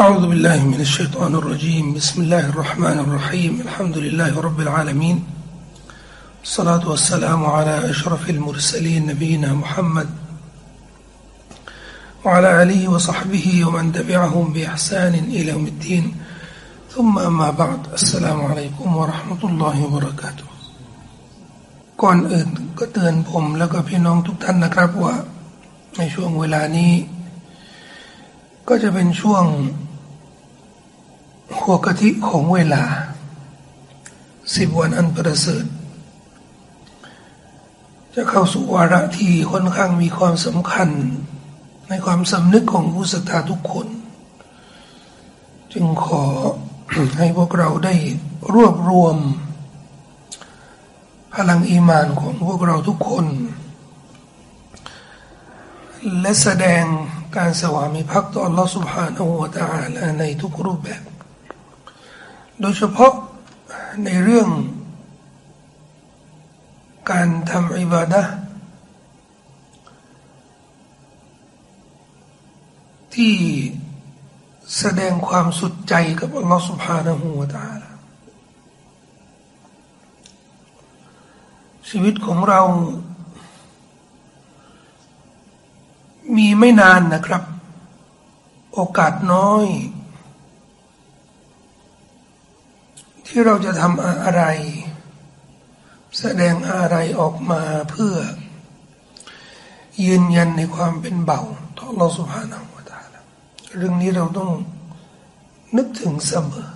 أعوذ بالله من الشيطان الرجيم بسم الله الرحمن الرحيم الحمد لله رب العالمين الصلاة والسلام على أشرف المرسلين نبينا محمد وعلى آله وصحبه ومن تبعهم بإحسان إلى يوم الدين ثم أما بعد السلام عليكم ورحمة الله وبركاته ก่อนอื่นก็เตือนผมแล้วก็พี่น้องทุกท่านนะครับว่าในช่วงเวลานี้ ก็จะเป็นช่วง หัวกะทิของเวลา สิบวันอันประเสริฐจะเข้าสู่วาระที่ค่อนข้างมีความสำคัญในความสำนึกของผู้ศรัทธาทุกคน จึงขอให้พวกเราได้รวบรวม พลังอีมานของพวกเราทุกคน และแสดงการสวามิภักดิ์ต่อ Allah Subhanahu Wa Taala ในทุกรูปแบบ โดยเฉพาะในเรื่อง การทำอิบาดะที่แสดงความสุดใจกับ Allah سبحانه และ تعالى ชีวิตของเรา มีไม่นานนะครับ โอกาสน้อย ที่เราจะทำอะไร แสดงอะไรออกมาเพื่อ ยืนยันในความเป็นเบาต่อเราสุภาพนาวตาลเรื่องนี้เราต้องนึกถึงเสมอ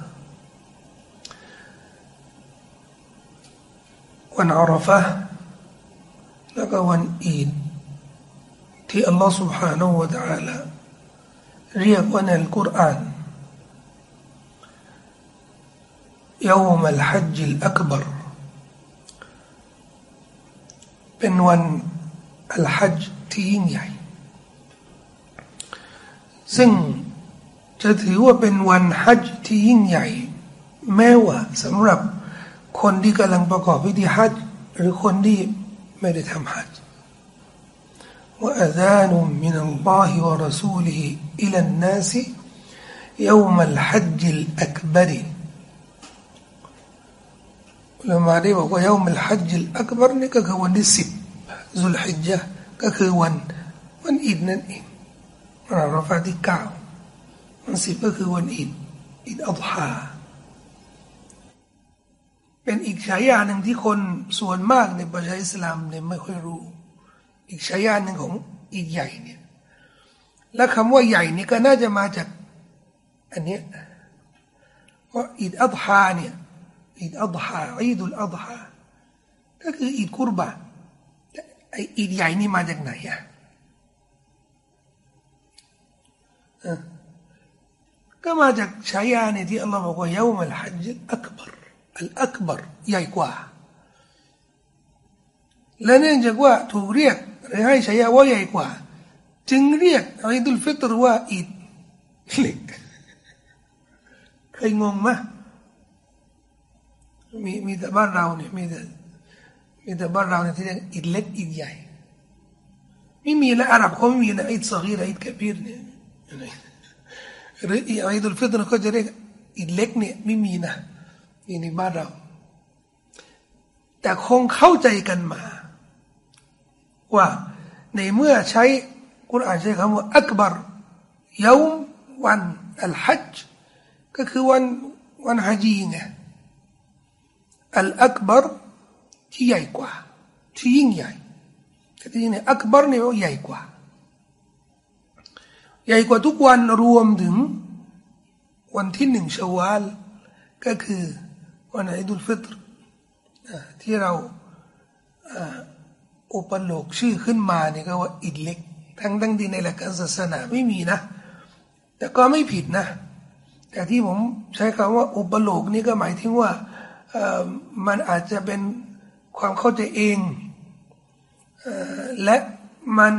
วันอาราฟะแล้วก็วันอีดที่อัลลอฮ์ سبحانه และ تعالى เรียกว่าในอัลกุรอาน يوم الحج الأكبر เป็นวันอัลฮัจที่ยิ่งใหญ่ ซึ่งจะถือว่าเป็นวันฮัจที่ยิ่งใหญ่ แม้ว่าสำหรับคนที่กำลังประกอบพิธีฮัจหรือคนที่ไม่ได้ทำฮัจ وأذان من الله ورسوله إلى الناس يوم الحج الأكبر ลามาได้บอกว่ายามลฮัจญ์อักบารนี่ก็คือวันที่สิบซุลฮิจญะก็คือวันวันอิดนั่นเองเราราฟาที่เก้าวันสิบก็คือวันอิดอิดอัลฮาเป็นอีกฉายาหนึ่งที่คนส่วนมากในประชาอิสลามเนี่ยไม่ค่อยรู้ อีกฉายาหนึ่งของอีกใหญ่เนี่ยและคำว่าใหญ่นี่ก็น่าจะมาจากอันนี้ยเพาอิดอัลฮาเนี่ย กหรือให้ฉายาว่าใหญ่กว่าจึงเรียกอีดุลฟิตรว่าอีดเล็กเคยงงไหม มีมีแต่บ้านเราเนี่ยมีแต่มีแต่บ้านเราเนี่ยที่เรียกอีดเล็กอีดใหญ่ ไม่มีนะอาหรับเขาไม่มีนะอีดสกีรอีดกบีรเนี่ยหรืออีดุลฟิตรก็จะเรียกอีดเล็กเนี่ยไม่มีนะนี่ในบ้านเรา แต่คงเข้าใจกันมา ว่าในเมื่อใช้กุรอานใช้คำว่าอักบารยามวันอัลฮัจก็คือวันวันฮัจีไง อัลอักบารที่ใหญ่กว่า ที่ยิ่งใหญ่แต่ที่นี่อักบารเนี่ยใหญ่กว่า ใหญ่กว่าทุกวันรวมถึงวันที่หนึ่งชวาลก็คือวันอิดุลฟิตรที่เราอุปโลกชื่อขึ้นมาเนี่ยก็ว่าอิดเล็ก ทั้งทั้งที่ในหลักการศาสนาไม่มีนะ แต่ก็ไม่ผิดนะ แต่ที่ผมใช้คำว่าอุปโลกนี่ก็หมายถึงว่า มันอาจจะเป็นความเข้าใจเองและมัน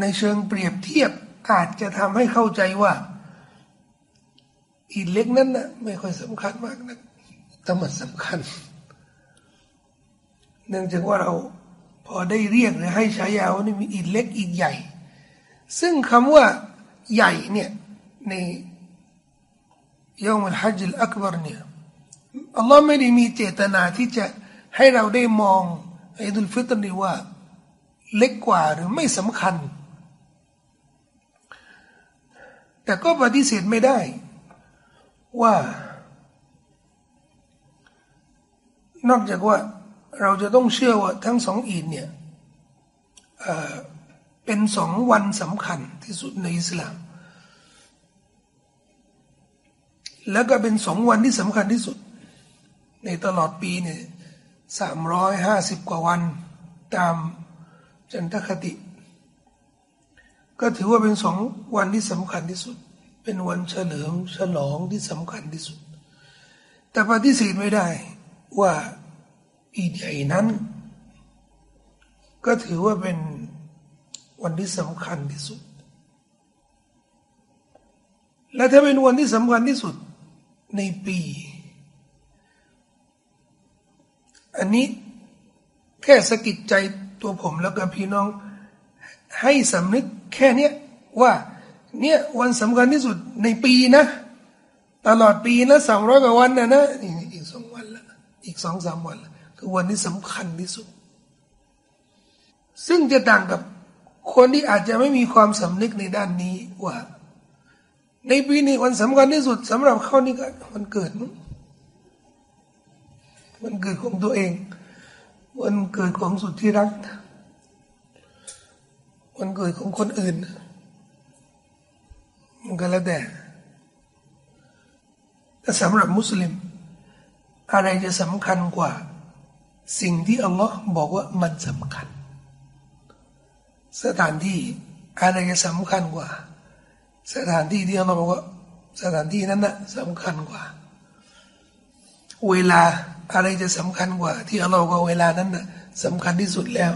ในเชิงเปรียบเทียบอาจจะทำให้เข้าใจว่าอีเล็กนั้นนะไม่ค่อยสำคัญมากนะแต่มันสำคัญ เนื่องจากว่าเราพอได้เรียกหรือให้ฉายาว่านี่มีอีเล็กอีใหญ่ ซึ่งคำว่าใหญ่เนี่ยใน ยอมันฮัจญ์อักบารเนี่ยอัลลอฮ์ไม่ได้มีเจตนาที่จะให้เราได้มองอิดุลฟิตรนี่ว่า เล็กกว่าหรือไม่สำคัญ แต่ก็ปฏิเสธไม่ได้ว่า นอกจากว่าเราจะต้องเชื่อว่าทั้งสองอีดเนี่ยเป็นสองวันสำคัญที่สุดในอิสลาม แล้วก็เป็นสองวันที่สำคัญที่สุด ในตลอดปีเนี่ยสามร้อยห้าสิบกว่าวันตามจันทคติ ก็ถือว่าเป็นสองวันที่สำคัญที่สุด เป็นวันเฉลิมฉลองที่สำคัญที่สุด แต่ปฏิเสธไม่ได้ว่าอีดใหญ่นั้น ก็ถือว่าเป็นวันที่สำคัญที่สุด และถ้าเป็นวันที่สำคัญที่สุด ในปี อันนี้แค่สะกิดใจตัวผมแล้วกับพี่น้อง ให้สำนึกแค่เนี้ยว่า เนี่ยวันสำคัญที่สุดในปีนะ ตลอดปีนะสองร้อยกว่าวันนะนะอีกสองวันละอีกสองสามวันละคือวันที่สำคัญที่สุด ซึ่งจะต่างกับคนที่อาจจะไม่มีความสำนึกในด้านนี้ว่า ในปีนี้วันสำคัญที่สุดสำหรับเขานี่ก็วันเกิดมั้งวันเกิดของตัวเอง วันเกิดของสุดที่รัก วันเกิดของคนอื่นมันก็แล้วแต่แต่สำหรับมุสลิม อะไรจะสำคัญกว่า สิ่งที่อัลลอฮ์บอกว่ามันสำคัญ สถานที่อะไรจะสำคัญกว่า สถานที่ที่เราบอกว่าสถานที่นั้นนะสำคัญกว่า เวลาอะไรจะสำคัญกว่า ที่เราบอกเวลานั้นนะสำคัญที่สุดแล้ว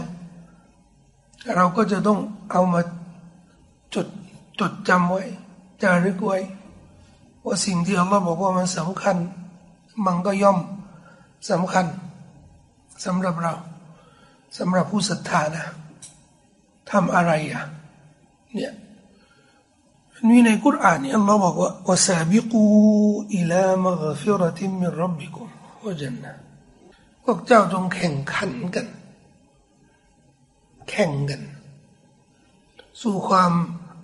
เราก็จะต้องเอามาจดจดจำไว้จารึกไว้ว่าสิ่งที่อัลลอฮ์บอกว่ามันสำคัญ มันก็ย่อมสำคัญสำหรับเราสำหรับผู้ศรัทธานะทำอะไรอะเนี่ย นี่ในกุรอานนี่อัลลอฮ์บอกว่าวสาบิกูอิลามะฟิรติมิรับบิกุมวะจันนะพวกเจ้าจงแข่งขันกัน แข่งกัน สู่ความ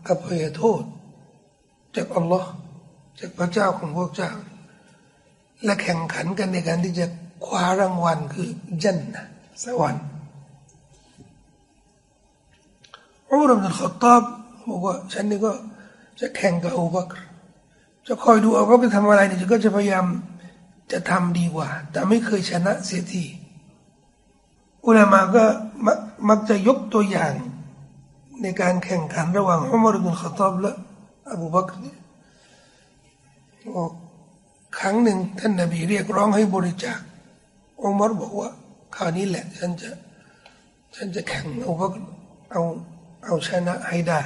อภัยโทษ จากอัลลอฮ์จากพระเจ้าของพวกเจ้า และแข่งขันกันในการที่จะคว้ารางวัลคือจันนะสวรรค์อุมรบินขัตตอบบอกว่าฉันนี่ก็ จะแข่งกับอูบักรจะคอยดูเอาเขาไปทำอะไรเนี่ยก็จะพยายามจะทำดีกว่า แต่ไม่เคยชนะเสียทีอุลามาก็มักจะยกตัวอย่างในการแข่งขันระหว่างอุมารบินขัตอบและอบูบักรเนี่ยบอกครั้งหนึ่งท่านนบีเรียกร้องให้บริจาคอุมารบอกว่าคราวนี้แหละฉันจะฉันจะแข่งเอาว่าเอาเอาชนะให้ได้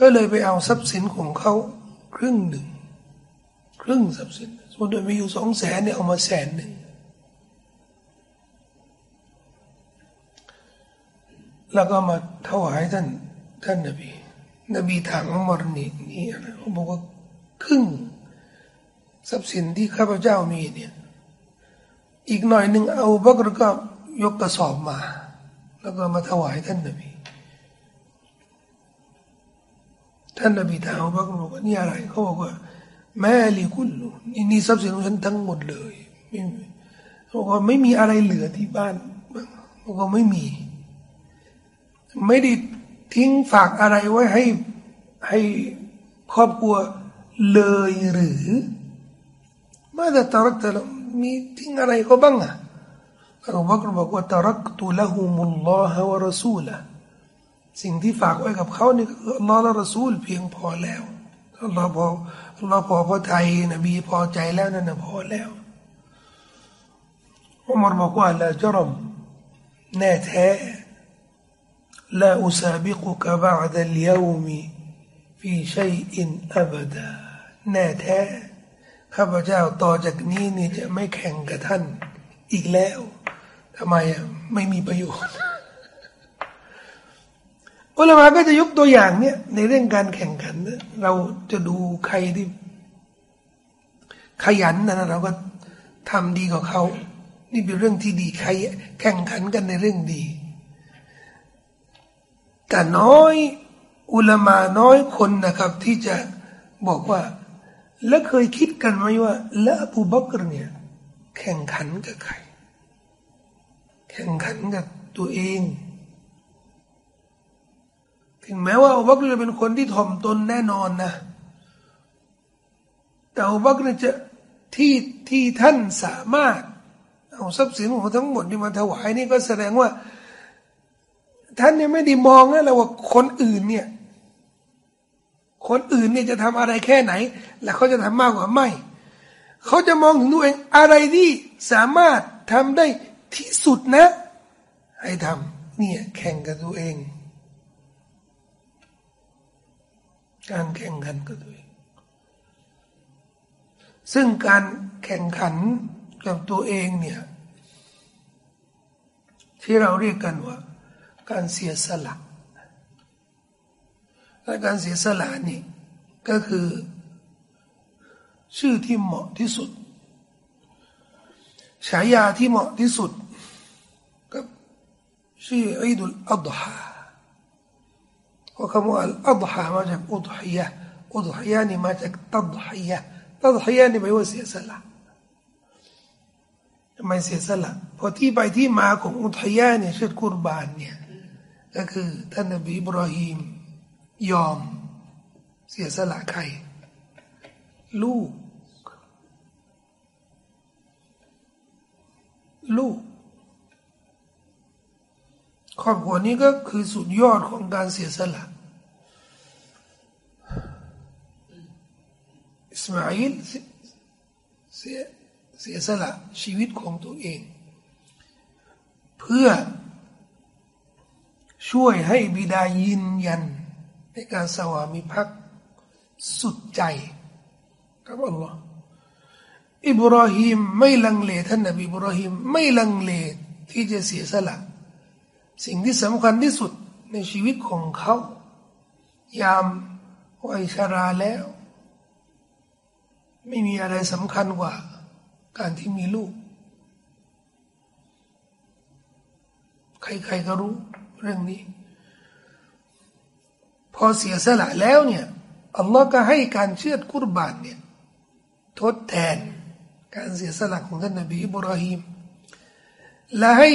ก็เลยไปเอาทรัพย์สินของเขาครึ่งหนึ่ง ครึ่งทรัพย์สินสมมติมีอยู่สองแสนเนี่ยเอามาแสนหนึ่งแล้วก็มาถวายท่านท่านนบี นบีถามอุมรนี่นี่อะไรเขาบอกว่าครึ่งทรัพย์สินที่ข้าพเจ้ามีเนี่ยอีกหน่อยหนึ่งเอาบักรก็ยกกระสอบมา แล้วก็มาถวายท่านนบี ท่านนบีถามบักรบอกว่านี่อะไรเขาบอกว่าแม่ลีกุลนี่นี่ทรัพย์สินของฉันทั้งหมดเลยไม่เขาบอกว่าไม่มีอะไรเหลือที่บ้านเขาบอกไม่มี ไม่ได้ทิ้งฝากอะไรไว้ให้ให้ครอบครัวเลยหรือมาแต่ตรักแต่มีทิ้งอะไรก็บ้างอะอบูบักรบอกว่าตรักตุละหุมุลลอฮะวะรสูละ สิ่งที่ฝากไว้กับเขานี่คืออัลลอฮ์และรอซูลเพียงพอแล้วอัลลอฮ์พออัลลอฮ์พอพอใจนบีพอใจแล้วนั่นะพอแล้วอุมารบอกว่าละจรมแน่แท้ลาอุซาบิกุกะบาดัลยาวมีฟีชัยอินอบดาแน่แท้ข้าพเจ้าต่อจากนี้นี่จะไม่แข่งกับท่านอีกแล้วทำไมไม่มีประโยชน์ อุลามะก็จะยกตัวอย่างเนี่ยในเรื่องการแข่งขันเราจะดูใครที่ ขยันนะเราก็ทำดีกว่าเขานี่เป็นเรื่องที่ดีใครแข่งขันกันในเรื่องดี แต่น้อยอุลามาน้อยคนนะครับ ที่จะบอกว่า แล้วเคยคิดกันไหมว่าแล้วอบูบักรเนี่ย แข่งขันกับใคร แข่งขันกับตัวเอง ถึงแม้ว่าอุบักรจะเป็นคนที่ถ่อมตนแน่นอนนะ แต่อุบักรจะที่ที่ท่านสามารถ เอาทรัพย์สินของทั้งหมดที่มาถวายนี่ก็แสดงว่า ท่านยังไม่ได้มองนะแล้วว่าคนอื่นเนี่ย คนอื่นเนี่ยจะทำอะไรแค่ไหน แล้วเขาจะทำมากกว่าไม่เขาจะมองถึงตัวเองอะไรที่สามารถทำได้ที่สุดนะ ให้ทำเนี่ยแข่งกับตัวเอง การแข่งขันกับตัวเอง ซึ่งการแข่งขันกับตัวเองเนี่ย ที่เราเรียกกันว่า การเสียสละและการเสียสละนี่ก็คือ ชื่อที่เหมาะที่สุด ฉายาที่เหมาะที่สุดกับชื่ออีดุลอัฎฮา ว่าคำว่าอัฎฮามาจากอุดฮิยะอุดฮิยะนี่มาจากตัดฮิยะตัดฮิยะนี่แปลว่าเสียสละทำไมเสียสละพอที่ไปที่มาของอุดฮิยะเนี่ยชุดกุรบานเนี่ยก็คือท่านนบีอิบราฮิมยอมเสียสละใคร ลูก ลูก ครอบครัวนี้ก็คือสุดยอดของการเสียสละอิสมาอิลเสียเสียสละชีวิตของตัวเอง เพื่อช่วยให้บิดายินยัน ในการสวามิภักดิ์สุดใจครับอัลลอฮ์อิบราฮิมไม่ลังเลท่านนบีอิบราฮิมไม่ลังเลที่จะเสียสละ สิ่งที่สำคัญที่สุดในชีวิตของเขา ยามวัยชราแล้ว ไม่มีอะไรสำคัญกว่า การที่มีลูก ใครๆก็รู้เรื่องนี้ พอเสียสละแล้วเนี่ยอัลลอฮ์ก็ให้การเชื่อกุรบานเนี่ยทดแทนการเสียสละของท่านนบีอิบราฮิมและให้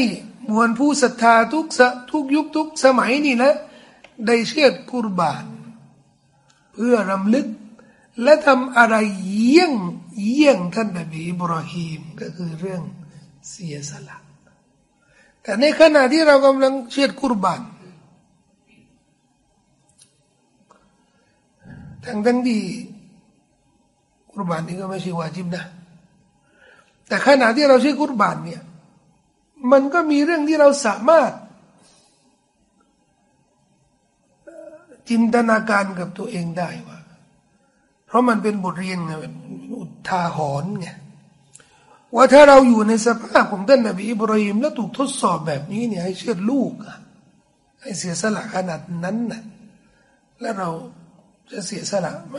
มวลผู้ศรัทธาทุกทุกยุคทุกสมัยนี่นะ ได้เชื่อกุรบาน เพื่อรำลึก และทำอะไรเยี่ยงเยี่ยงท่านนบีอิบราฮิมก็คือเรื่องเสียสละแต่ในขณะที่เรากำลังเชื่อกุรบานทั้งทั้งที่กุรบานนี่ก็ไม่ใช่วาจิบนะ แต่ขณะที่เราเชื่อกุรบานเนี่ย มันก็มีเรื่องที่เราสามารถ จินตนาการกับตัวเองได้ว่า เพราะมันเป็นบทเรียนไงอุทาหรณ์ไงว่าถ้าเราอยู่ในสภาพของท่านนบีอิบราฮิมแล้วถูกทดสอบแบบนี้เนี่ยให้เชื่อลูกให้เสียสละขนาดนั้นนะแล้วเราจะเสียสละไหม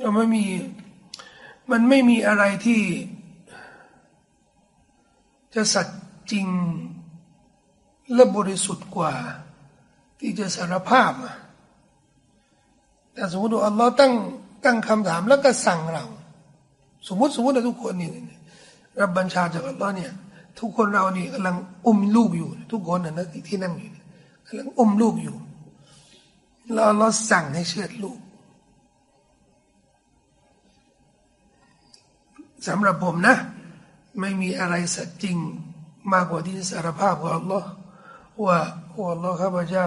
เราไม่มี มันไม่มีอะไรที่ จะสัจจริงและบริสุทธิ์กว่า ที่จะสารภาพอะแต่สมมติว่าอัลลอฮ์ตั้งตั้งคำถามแล้วก็สั่งเรา สมมติสมมติเราทุกคนนี่รับบัญชาจากอัลลอฮ์เนี่ย ทุกคนเรานี่กำลังอุ้มลูกอยู่ ทุกคนนะที่นั่งอยู่กำลังอุ้มลูกอยู่แล้วอัลลอฮ์สั่งให้เชือดลูก สำหรับผมนะ ไม่มีอะไรสัจจริงมากกว่าที่สารภาพของอัลลอฮ์ว่าอัลลอฮ์ข้าพเจ้า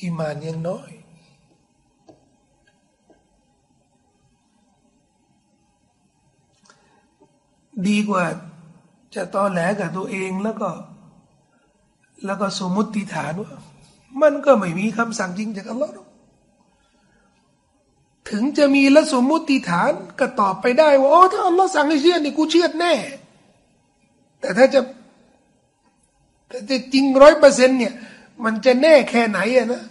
อิมานยังน้อยดีกว่าจะตอแหลกับตัวเองแล้วก็ แล้วก็สมมติฐานว่า มันก็ไม่มีคำสั่งจริงจากอัลลอฮ์ ถึงจะมีละสมมุติฐานก็ตอบไปได้ว่าโอ้ถ้าอัลลอฮ์สั่งให้เชื่อนี่กูเชื่อแน่ แต่ถ้าจะแต่จะจริงร้อยเปอร์เซ็นเนี่ย มันจะแน่แค่ไหนอะนะ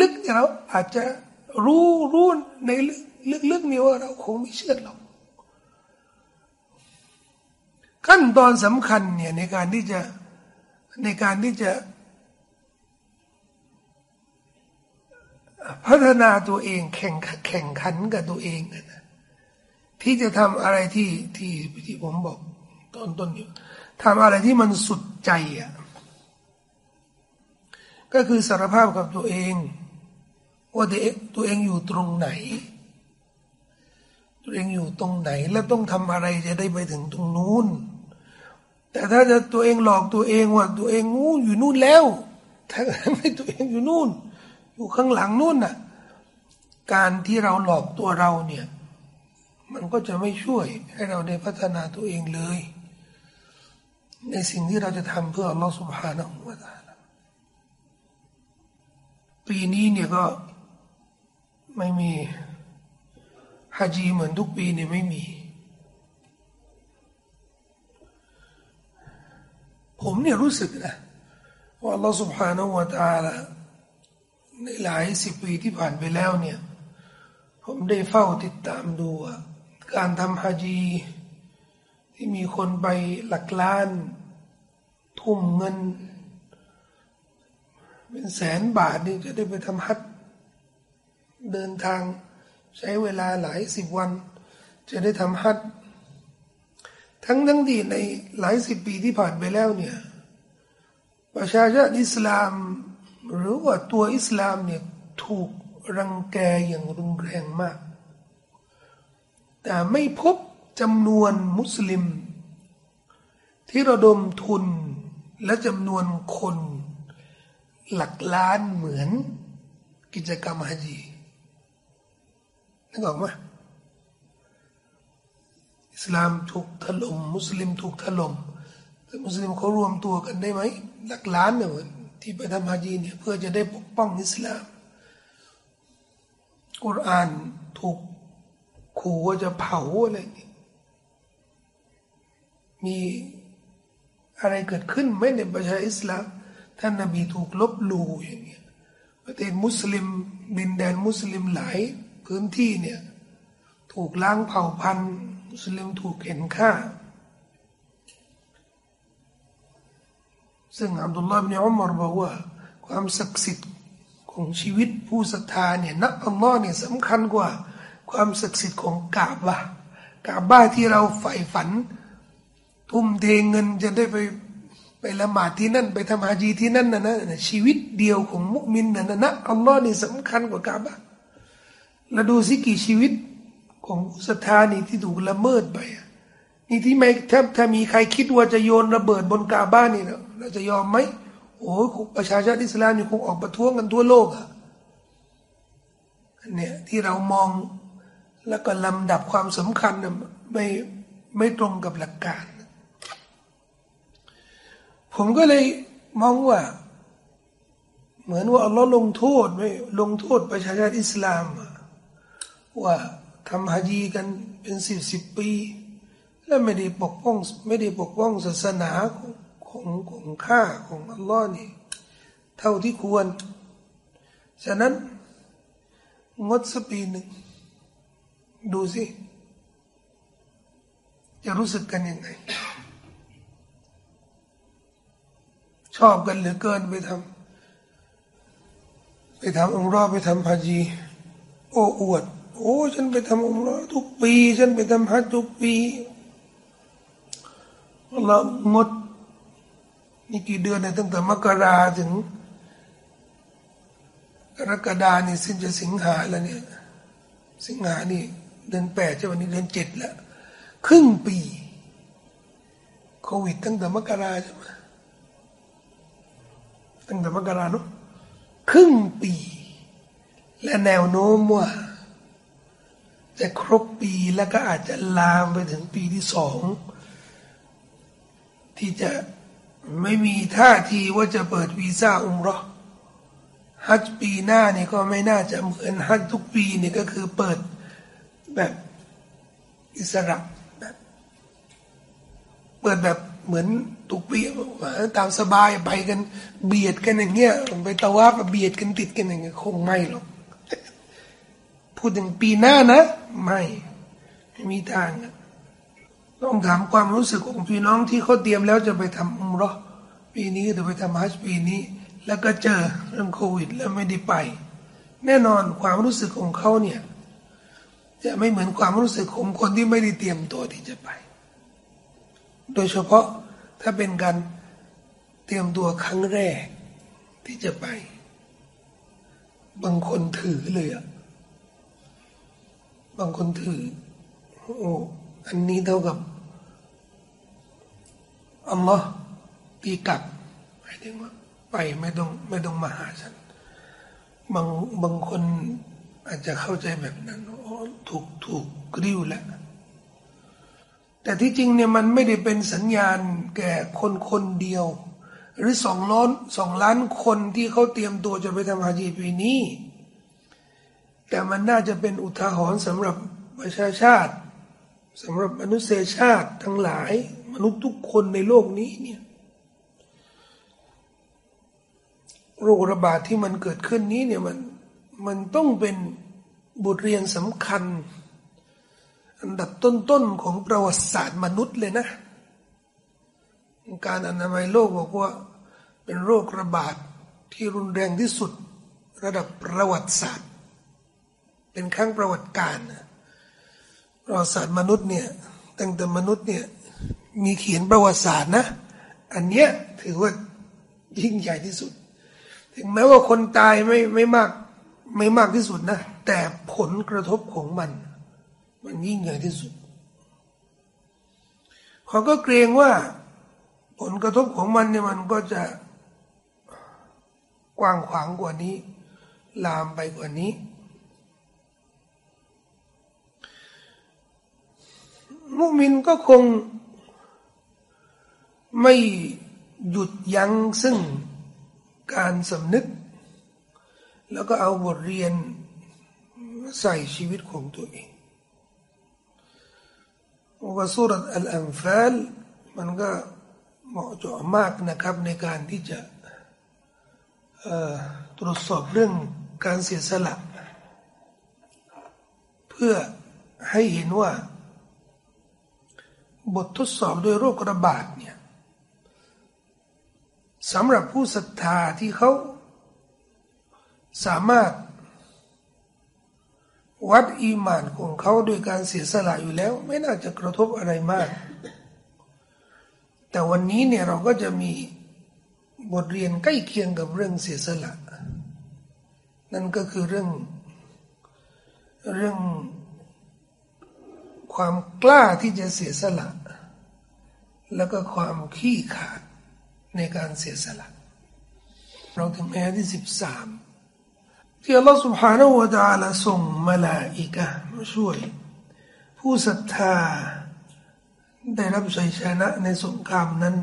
ลึกๆเนี่ยเราอาจจะรู้รู้ในลึกๆนี่ว่าเราคงไม่เชื่อหรอกขั้นตอนสำคัญเนี่ยในการที่จะในการที่จะ พัฒนาตัวเองแข่งแข่งขันกับตัวเองนะที่จะทำอะไรที่ที่ที่ผมบอกตอนต้นอยู่ทำอะไรที่มันสุดใจอะก็คือสารภาพกับตัวเอง ว่าตัวเองอยู่ตรงไหน ตัวเองอยู่ตรงไหน แล้วต้องทำอะไรจะได้ไปถึงตรงนู้น แต่ถ้าจะตัวเองหลอกตัวเองว่าตัวเองงูอยู่นู่นแล้วถ้าไม่ตัวเองอยู่นู่น อยู่ข้างหลังนู่นน่ะ การที่เราหลอกตัวเราเนี่ย มันก็จะไม่ช่วยให้เราได้พัฒนาตัวเองเลย ในสิ่งที่เราจะทำเพื่ออัลลอฮฺสุบฮานาหูวาตาปีนี้เนี่ยก็ไม่มีฮัจีเหมือนทุกปีเนี่ยไม่มี ผมเนี่ยรู้สึกนะว่าอัลลอฮฺ سبحانه และ تعالى ในหลายสิบปีที่ผ่านไปแล้วเนี่ย ผมได้เฝ้าติดตามดู การทำฮัจี ที่มีคนไปหลักล้าน ทุ่มเงิน เป็นแสนบาทนี่จะได้ไปทำฮัทเดินทางใช้เวลาหลายสิบวัน จะได้ทำฮัททั้งทั้งที่ในหลายสิบปีที่ผ่านไปแล้วเนี่ย ประชาชาติอิสลาม หรือว่าตัวอิสลามเนี่ยถูกรังแกอย่างรุนแรงมาก แต่ไม่พบจำนวนมุสลิม ที่ระดมทุนและจำนวนคน หลักล้านเหมือนกิจกรรมฮัจีนึกออกไหมอิสลามถูกถล่มมุสลิมถูกถล่มแต่มุสลิมเขารวมตัวกันได้ไหมหลักล้านเนี่ย ที่ไปทำฮัจีเนี่ยเพื่อจะได้ปกป้องอิสลามกุรอานถูกขู่ว่าจะเผาอะไรนี่มีอะไรเกิดขึ้นไหมในประชาอิสลามท่านนบีถูกลบลู่อย่างเงี้ยประเทศมุสลิมดินแดนมุสลิมหลายพื้นที่เนี่ยถูกล้างเผ่าพันธุ์มุสลิมถูกเข็นฆ่า ซึ่งอับดุลลาห์บินอุมารบอกว่า ความศักดิ์สิทธิ์ของชีวิตผู้ศรัทธาเนี่ยนักอัลลอฮ์เนี่ยสำคัญกว่า ความศักดิ์สิทธิ์ของกาบะกาบะที่เราใฝ่ฝัน ทุ่มเทเงินจะได้ไปไปละหมาดที่นั่นไปทำฮาจีที่นั่นนะนะชีวิตเดียวของมุมินนะนะนะอัลลอฮ์นี่สำคัญกว่ากาบะแล้วดูสิกี่ชีวิตของสถานี่ที่ถูกละเมิดไป นี่ที่ไม่ถ้าถ้ามีใครคิดว่าจะโยนระเบิดบนกาบ้านนี่นะเราจะยอมไหมโอ้ประชาชาติอิสลามอยู่คงออกประท้วงกันทั่วโลกอะเนี่ยที่เรามองแล้วก็ลำดับความสำคัญไม่ไม่ตรงกับหลักการ ผมก็เลยมองว่า เหมือนว่าอัลลอฮ์ลงโทษไม่ลงโทษประชาชาติอิสลาม ว่าทำฮัจีกันเป็นสิบสิบปี แล้วไม่ได้ปกป้องไม่ได้ปกป้องศาสนาของของของข้าของอัลลอฮ์นี่เท่าที่ควร ฉะนั้นงดสักปีหนึ่ง ดูสิ จะรู้สึกกันยังไง ชอบกันเหลือเกินไปทำไปทำองรอไปทำพาจี โอ้อวด โอ้ ฉันไปทำองรอทุกปี ฉันไปทำฮัจทุกปี เรางดนี่กี่เดือนเนี่ยตั้งแต่มกราถึงกรกฎานี่สิ้นจะสิงหาแล้วเนี่ย สิงหานี่เดือนแปดใช่วันนี้เดือนเจ็ดแล้ว ครึ่งปีโควิด ตั้งแต่มกราใช่ไหมตั้งแต่มกราเนาะครึ่งปี และแนวโน้มว่า จะครบปีแล้วก็อาจจะลามไปถึงปีที่สอง ที่จะไม่มีท่าทีว่าจะเปิดวีซ่าอุมรอฮัจปีหน้านี่ก็ไม่น่าจะเหมือนฮัจทุกปีนี่ก็คือเปิดแบบอิสระแบบเปิดแบบเหมือนตุกปีตามสบายไปกันเบียดกันอย่างเงี้ยไปตะวับเบียดกันติดกันอย่างเงี้ยคงไม่หรอกพูดถึงปีหน้านะ ไม่ไม่มีทาง ต้องถามความรู้สึกของพี่น้องที่เขาเตรียมแล้วจะไปทำอุมรอปีนี้หรือไปทำฮัจปีนี้ แล้วก็เจอเรื่องโควิดแล้วไม่ได้ไป แน่นอนความรู้สึกของเขาเนี่ยจะไม่เหมือนความรู้สึกของคนที่ไม่ได้เตรียมตัวที่จะไป โดยเฉพาะถ้าเป็นการเตรียมตัวครั้งแรกที่จะไป บางคนถือเลยอะบางคนถือ โอ้ อันนี้เท่ากับอัลลอฮ์ตีกลับหมายถึงว่าไปไม่ต้องไม่ต้องมาหาฉันบางบางคนอาจจะเข้าใจแบบนั้นถูกถูกกริ้วแล้วแต่ที่จริงเนี่ยมันไม่ได้เป็นสัญญาณแก่คนคนเดียว หรือสองล้านสองล้านคนที่เขาเตรียมตัวจะไปทำฮาจีปีนี้ แต่มันน่าจะเป็นอุทาหรณ์สำหรับประชาชาติ สำหรับมนุษยชาติทั้งหลาย มนุษย์ทุกคนในโลกนี้เนี่ยโรคระบาดที่มันเกิดขึ้นนี้เนี่ยมันมันต้องเป็นบทเรียนสำคัญ อันดับต้นๆของประวัติศาสตร์มนุษย์เลยนะ การอนามัยโลกบอกว่าเป็นโรคระบาดที่รุนแรงที่สุด ระดับประวัติศาสตร์ เป็นครั้งประวัติการนะ ประวัติศาสตร์มนุษย์เนี่ยตั้งแต่มนุษย์เนี่ยมีเขียนประวัติศาสตร์นะ อันเนี้ยถือว่ายิ่งใหญ่ที่สุด ถึงแม้ว่าคนตายไม่ไม่มากไม่มากที่สุดนะ แต่ผลกระทบของมัน มันยิ่งใหญ่ที่สุดเขาก็เกรงว่าผลกระทบของมันเนี่ยมันก็จะกว้างขวางกว่านี้ ลามไปกว่านี้ มุมินก็คงไม่หยุดยั้งซึ่งการสำนึก แล้วก็เอาบทเรียนใส่ชีวิตของตัวเองว่าสุรอัลอัมฟาลมันก็เหมาะเจาะมากนะครับในการที่จะตรวจสอบเรื่องการเสียสละ เพื่อให้เห็นว่า บททดสอบด้วยโรคระบาดเนี่ยสำหรับผู้ศรัทธาที่เขาสามารถวัดอีมานของเขาโดยการเสียสละอยู่แล้ว ไม่น่าจะกระทบอะไรมาก แต่วันนี้เนี่ยเราก็จะมีบทเรียนใกล้เคียงกับเรื่องเสียสละ นั่นก็คือเรื่องเรื่อง ความกล้าที่จะเสียสละ แล้วก็ความขี้ขาดในการเสียสละ เราถึงแม้ที่สิบสามที่อัลลอฮฺ سبحانه และ تعالى ส่งมาลาอิกะมาช่วย ผู้ศรัทธา ได้รับชัยชนะในสงครามนั้น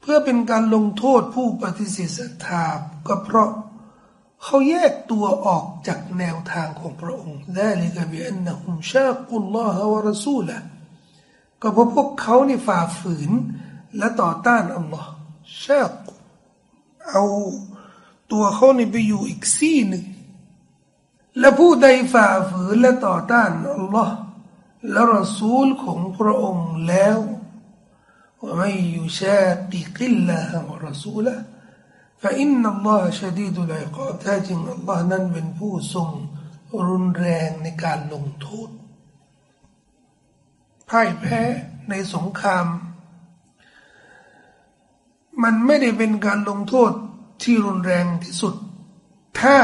เพื่อเป็นการลงโทษผู้ปฏิเสธศรัทธาก็เพราะ เขาแยกตัวออกจากแนวทางของพระองค์ได้เลยกับอันนะฮุมชากุลลอฮฺวะรสูละก็เพราะพวกเขานี่ฝ่าฝืน และต่อต้านอัลลอฮ์ชากุเอาตัวเขานี่ไปอยู่อีกซี่หนึ่งและผู้ใดฝ่าฝืนและต่อต้านอัลลอฮ์และรอซูลของพระองค์แล้วว่าไม่อยู่ชาติกิลลาฮ์วะรอซูละ ฟาอินนัลลอฮฺชดีดุลัยกอแท้จริงอัลลอฮ์นั้นเป็นผู้ทรงรุนแรงในการลงโทษพ่ายแพ้ในสงคราม มันไม่ได้เป็นการลงโทษที่รุนแรงที่สุด ถ้า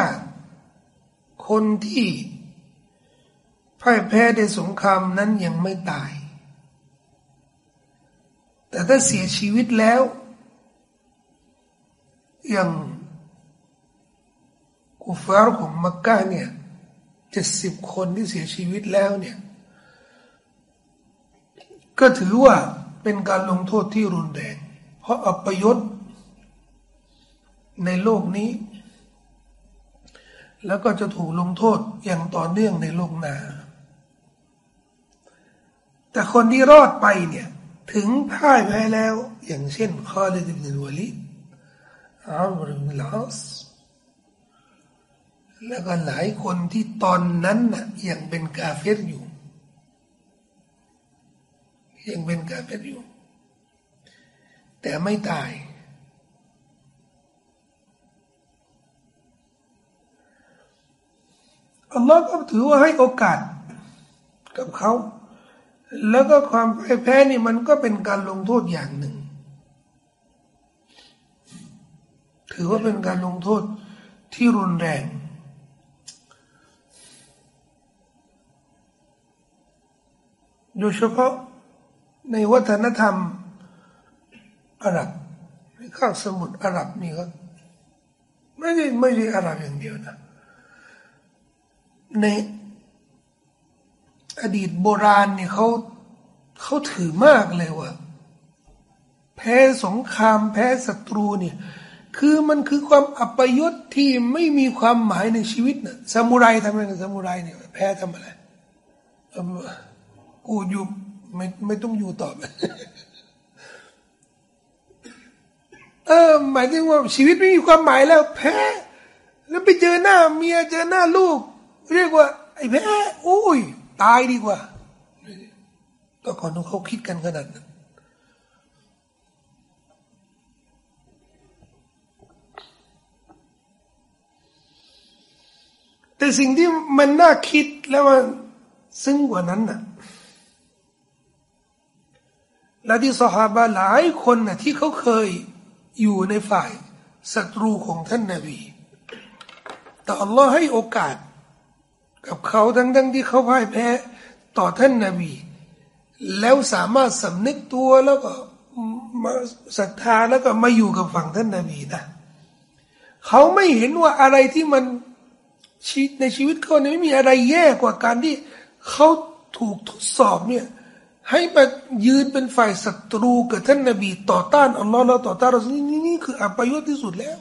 คนที่พ่ายแพ้ในสงครามนั้นยังไม่ตาย แต่ถ้าเสียชีวิตแล้ว อย่างกุฟาร์ของมักกะเนี่ยเจ็ดสิบคนที่เสียชีวิตแล้วเนี่ยก็ถือว่าเป็นการลงโทษที่รุนแรง เพราะอัปยศในโลกนี้ แล้วก็จะถูกลงโทษอย่างต่อเนื่องในโลกหน้า แต่คนที่รอดไปเนี่ย ถึงพ่ายแพ้แล้ว อย่างเช่นคอลิดบินวลีอั มรุบินลาสแล้วก็หลายคนที่ตอนนั้นน่ะยังเป็นกาเฟรอยู่ ยังเป็นกาเฟรอยู่ แต่ไม่ตาย อัลลอฮ์ก็ถือว่าให้โอกาสกับเขา แล้วก็ความแพ้นี่มันก็เป็นการลงโทษอย่างหนึ่ง ถือว่าเป็นการลงโทษที่รุนแรง โดยเฉพาะในวัฒนธรรมอาหรับในข้างสมุทรอาหรับนี่ก็ไม่ใช่ไม่ใช่อาหรับอย่างเดียวนะ ในอดีตโบราณเนี่ยเขาเขาถือมากเลยว่า แพ้สงครามแพ้ศัตรูเนี่ย คือมันคือความอัปยศที่ไม่มีความหมายในชีวิตนะซามูไรทำอะไรกับซามูไรเนี่ยแพ้ทำอะไรกูอยู่ไม่ไม่ต้องอยู่ต่อไปเออหมายถึงว่าชีวิตไม่มีความหมายแล้ว แพ้ แล้วไปเจอหน้าเมียเจอหน้าลูก เรียกว่า ไอ้แพ้โอ้ย ตายดีกว่าแต่ก่อนเขาคิดกันขนาดนั้น แต่สิ่งที่มันน่าคิดแล้วมันซึ่งกว่านั้นน่ะและที่สหายหลายคนน่ะที่เขาเคยอยู่ในฝ่ายศัตรูของท่านนาบี แต่อัลลอฮ์ให้โอกาส กับเขาทั้งทั้งที่เขาพ่ายแพ้ต่อท่านนาบี แล้วสามารถสำนึกตัวแล้วก็มาศรัทธาแล้วก็มาอยู่กับฝั่งท่านนาบีนะเขาไม่เห็นว่าอะไรที่มัน ในชีวิตเขาเนี่ยไม่มีอะไรแย่กว่าการที่เขาถูกทดสอบเนี่ยให้มายืนเป็นฝ่ายศัตรูกับท่านนาบีต่อต้านอัลลอฮ์แล้วต่อต้านเรานี่นี่คืออัปยศที่สุดแล้ว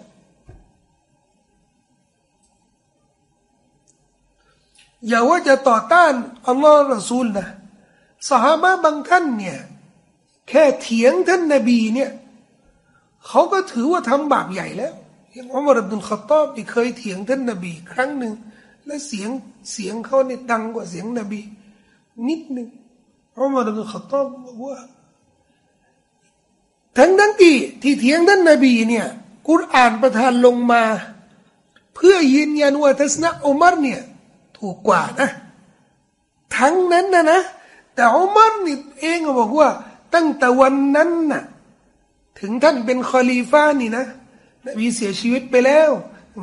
อย่าว่าจะต่อต้านอัลลอฮ์รอซูลนะสหายบางท่านเนี่ยแค่เถียงท่านนบีเนี่ยเขาก็ถือว่าทำบาปใหญ่แล้ว อย่างอุมารดุลขตอบที่เคยเถียงท่านนบี ครั้งหนึ่ง และเสียงเสียงเขาเนี่ยดังกว่าเสียงนบี นิดหนึ่งอุมารดุลขตอบบอกว่าทั้งทั้งที่ที่เถียงท่านนบีเนี่ยกุรอานประทานลงมา เพื่อยืนยันว่าทัศนะอุมารเนี่ยถูกกว่านะ ทั้งนั้นนะนะ แต่อุมัรนี่เองก็บอกว่า ตั้งแต่วันนั้นน่ะถึงท่านเป็นคอลีฟ้านี่นะ นบีเสียชีวิตไปแล้ว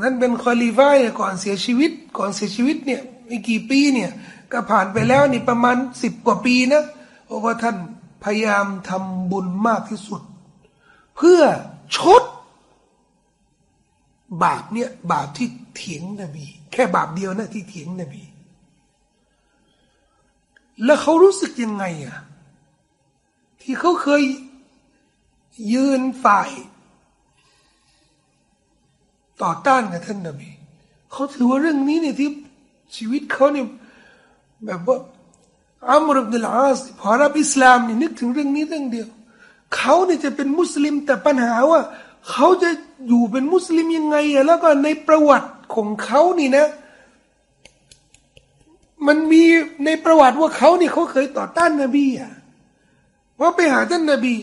ท่านเป็นคอลีฟาเนี่ยก่อนเสียชีวิต ก่อนเสียชีวิตเนี่ยไม่กี่ปีเนี่ยก็ผ่านไปแล้วนี่ประมาณสิบกว่าปีนะเพราะว่าท่านพยายามทำบุญมากที่สุด เพื่อชด บาปเนี่ยบาปที่เถียงนบี แค่บาปเดียวนะที่เถียงนบี แล้วเขารู้สึกยังไงอะที่เขาเคยยืนฝ่าย ต่อต้านกับท่านนบีเขาถือว่าเรื่องนี้เนี่ยที่ชีวิตเขาเนี่ยแบบว่าอัมรุบดุลอาสพอรับอิสลามนี่นึกถึงเรื่องนี้เรื่องเดียวเขาเนี่ยจะเป็นมุสลิมแต่ปัญหาว่าเขาจะอยู่เป็นมุสลิมยังไงอะแล้วก็ในประวัติของเขานี่นะ มันมีในประวัติว่าเขานี่เขาเคยต่อต้านนบีอะว่าไปหาท่านนบี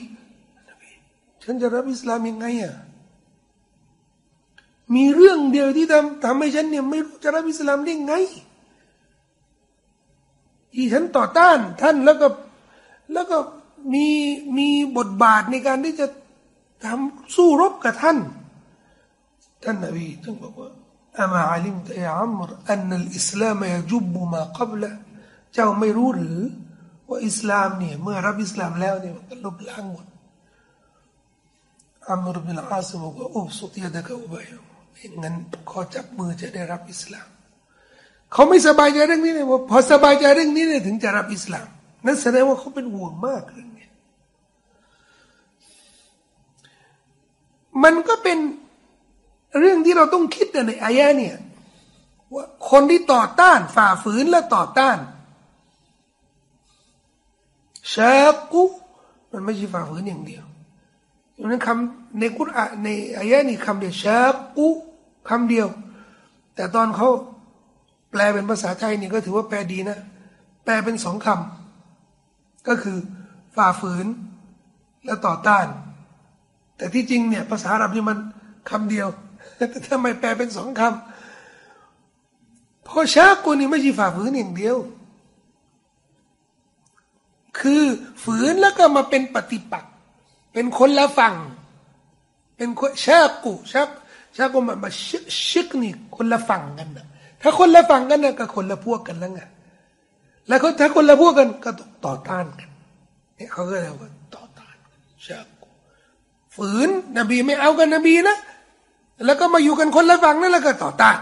ฉันจะรับอิสลามยังไงอะ มีเรื่องเดียวที่ทำทำให้ฉันเนี่ยไม่รู้จะรับอิสลามได้ไง ที่ฉันต่อต้านท่านแล้วก็แล้วก็มีมีบทบาทในการที่จะทำสู้รบกับท่าน ท่านนบีท่านบอกว่าอามาอาลิมตยอัมรอันนัลอิสลามยจุบมากับละเจ้าไม่รู้หรือ ว่าอิสลามเนี่ยเมื่อรับอิสลามแล้วเนี่ยมันลบล้างหมดอัมรุบิลอาสบอกว่าอุบสุตยาดะกอุบัยายงั้นขอจับมือจะได้รับอิสลาม เขาไม่สบายใจเรื่องนี้เลยว่าพอสบายใจเรื่องนี้เนี่ยถึงจะรับอิสลาม นั่นแสดงว่าเขาเป็นห่วงมากเรื่องนี้มันก็เป็นเรื่องที่เราต้องคิดในอายะเนี่ยว่าคนที่ต่อต้านฝ่าฝืนและต่อต้านชากุมันไม่ใช่ฝ่าฝืนอย่างเดียวดังนั้นคำ ในกุรอานในอายะนี้คำเดียวชากุคำเดียว แต่ตอนเขาแปลเป็นภาษาไทยนี่ก็ถือว่าแปลดีนะ แปลเป็นสองคำก็คือฝ่าฝืนและต่อต้าน แต่ที่จริงเนี่ยภาษาอาหรับนี่มันคำเดียวแต่ทำไมแปลเป็นสองคำเพราะชากุนี่ไม่ใช่ฝ่าฝืนอย่างเดียว คือฝืนแล้วก็มาเป็นปฏิปักษ์เป็นคนละฝั่ง เป็นชากุชาชากุมามาชิกนี่คนละฝั่งกันนะถ้าคนละฝั่งกันนะก็คนละพวกกันแล้วไงแล้วถ้าคนละพวกกันก็ต้องต่อต้านกันเนี่ยเขาก็เรียกว่าต่อต้านชากุฝืนนบีไม่เอากันนบีนะแล้วก็มาอยู่กันคนละฝั่งนั่นแล้วก็ต่อต้าน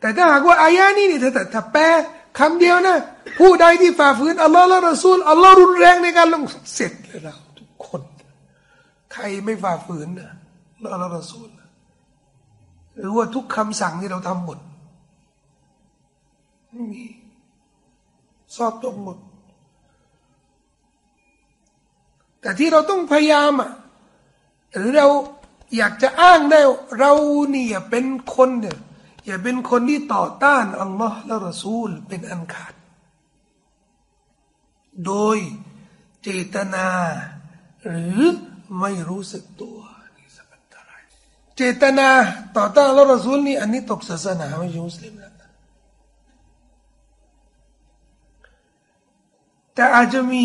แต่ถ้าหากว่าอายะนี้นี่ถ้าถ้าแปลคำเดียวนะ ผู้ใดที่ฝ่าฝืนอัลลอฮ์และรอซูลอัลลอฮ์รุนแรงในการลงเสร็จเลยเรา คน ใครไม่ฝ่าฝืนนะอัลลอฮ์และรอซูลหรือว่าทุกคำสั่งที่เราทำหมดไม่มีสอบตกหมด แต่ที่เราต้องพยายามอะหรือเราอยากจะอ้างได้เราเนี่ยเป็นคนเนี่ยอย่าเป็นคนที่ต่อต้านอัลลอฮ์และรอซูลเป็นอันขาด โดยเจตนา หรือไม่รู้สึกตัวนี่สัตรายเจตนาต่อต้านละรอซูลนี่อันนี้ตกศาสนาไม่ใช่มุสลิมนะแต่อาจจะมี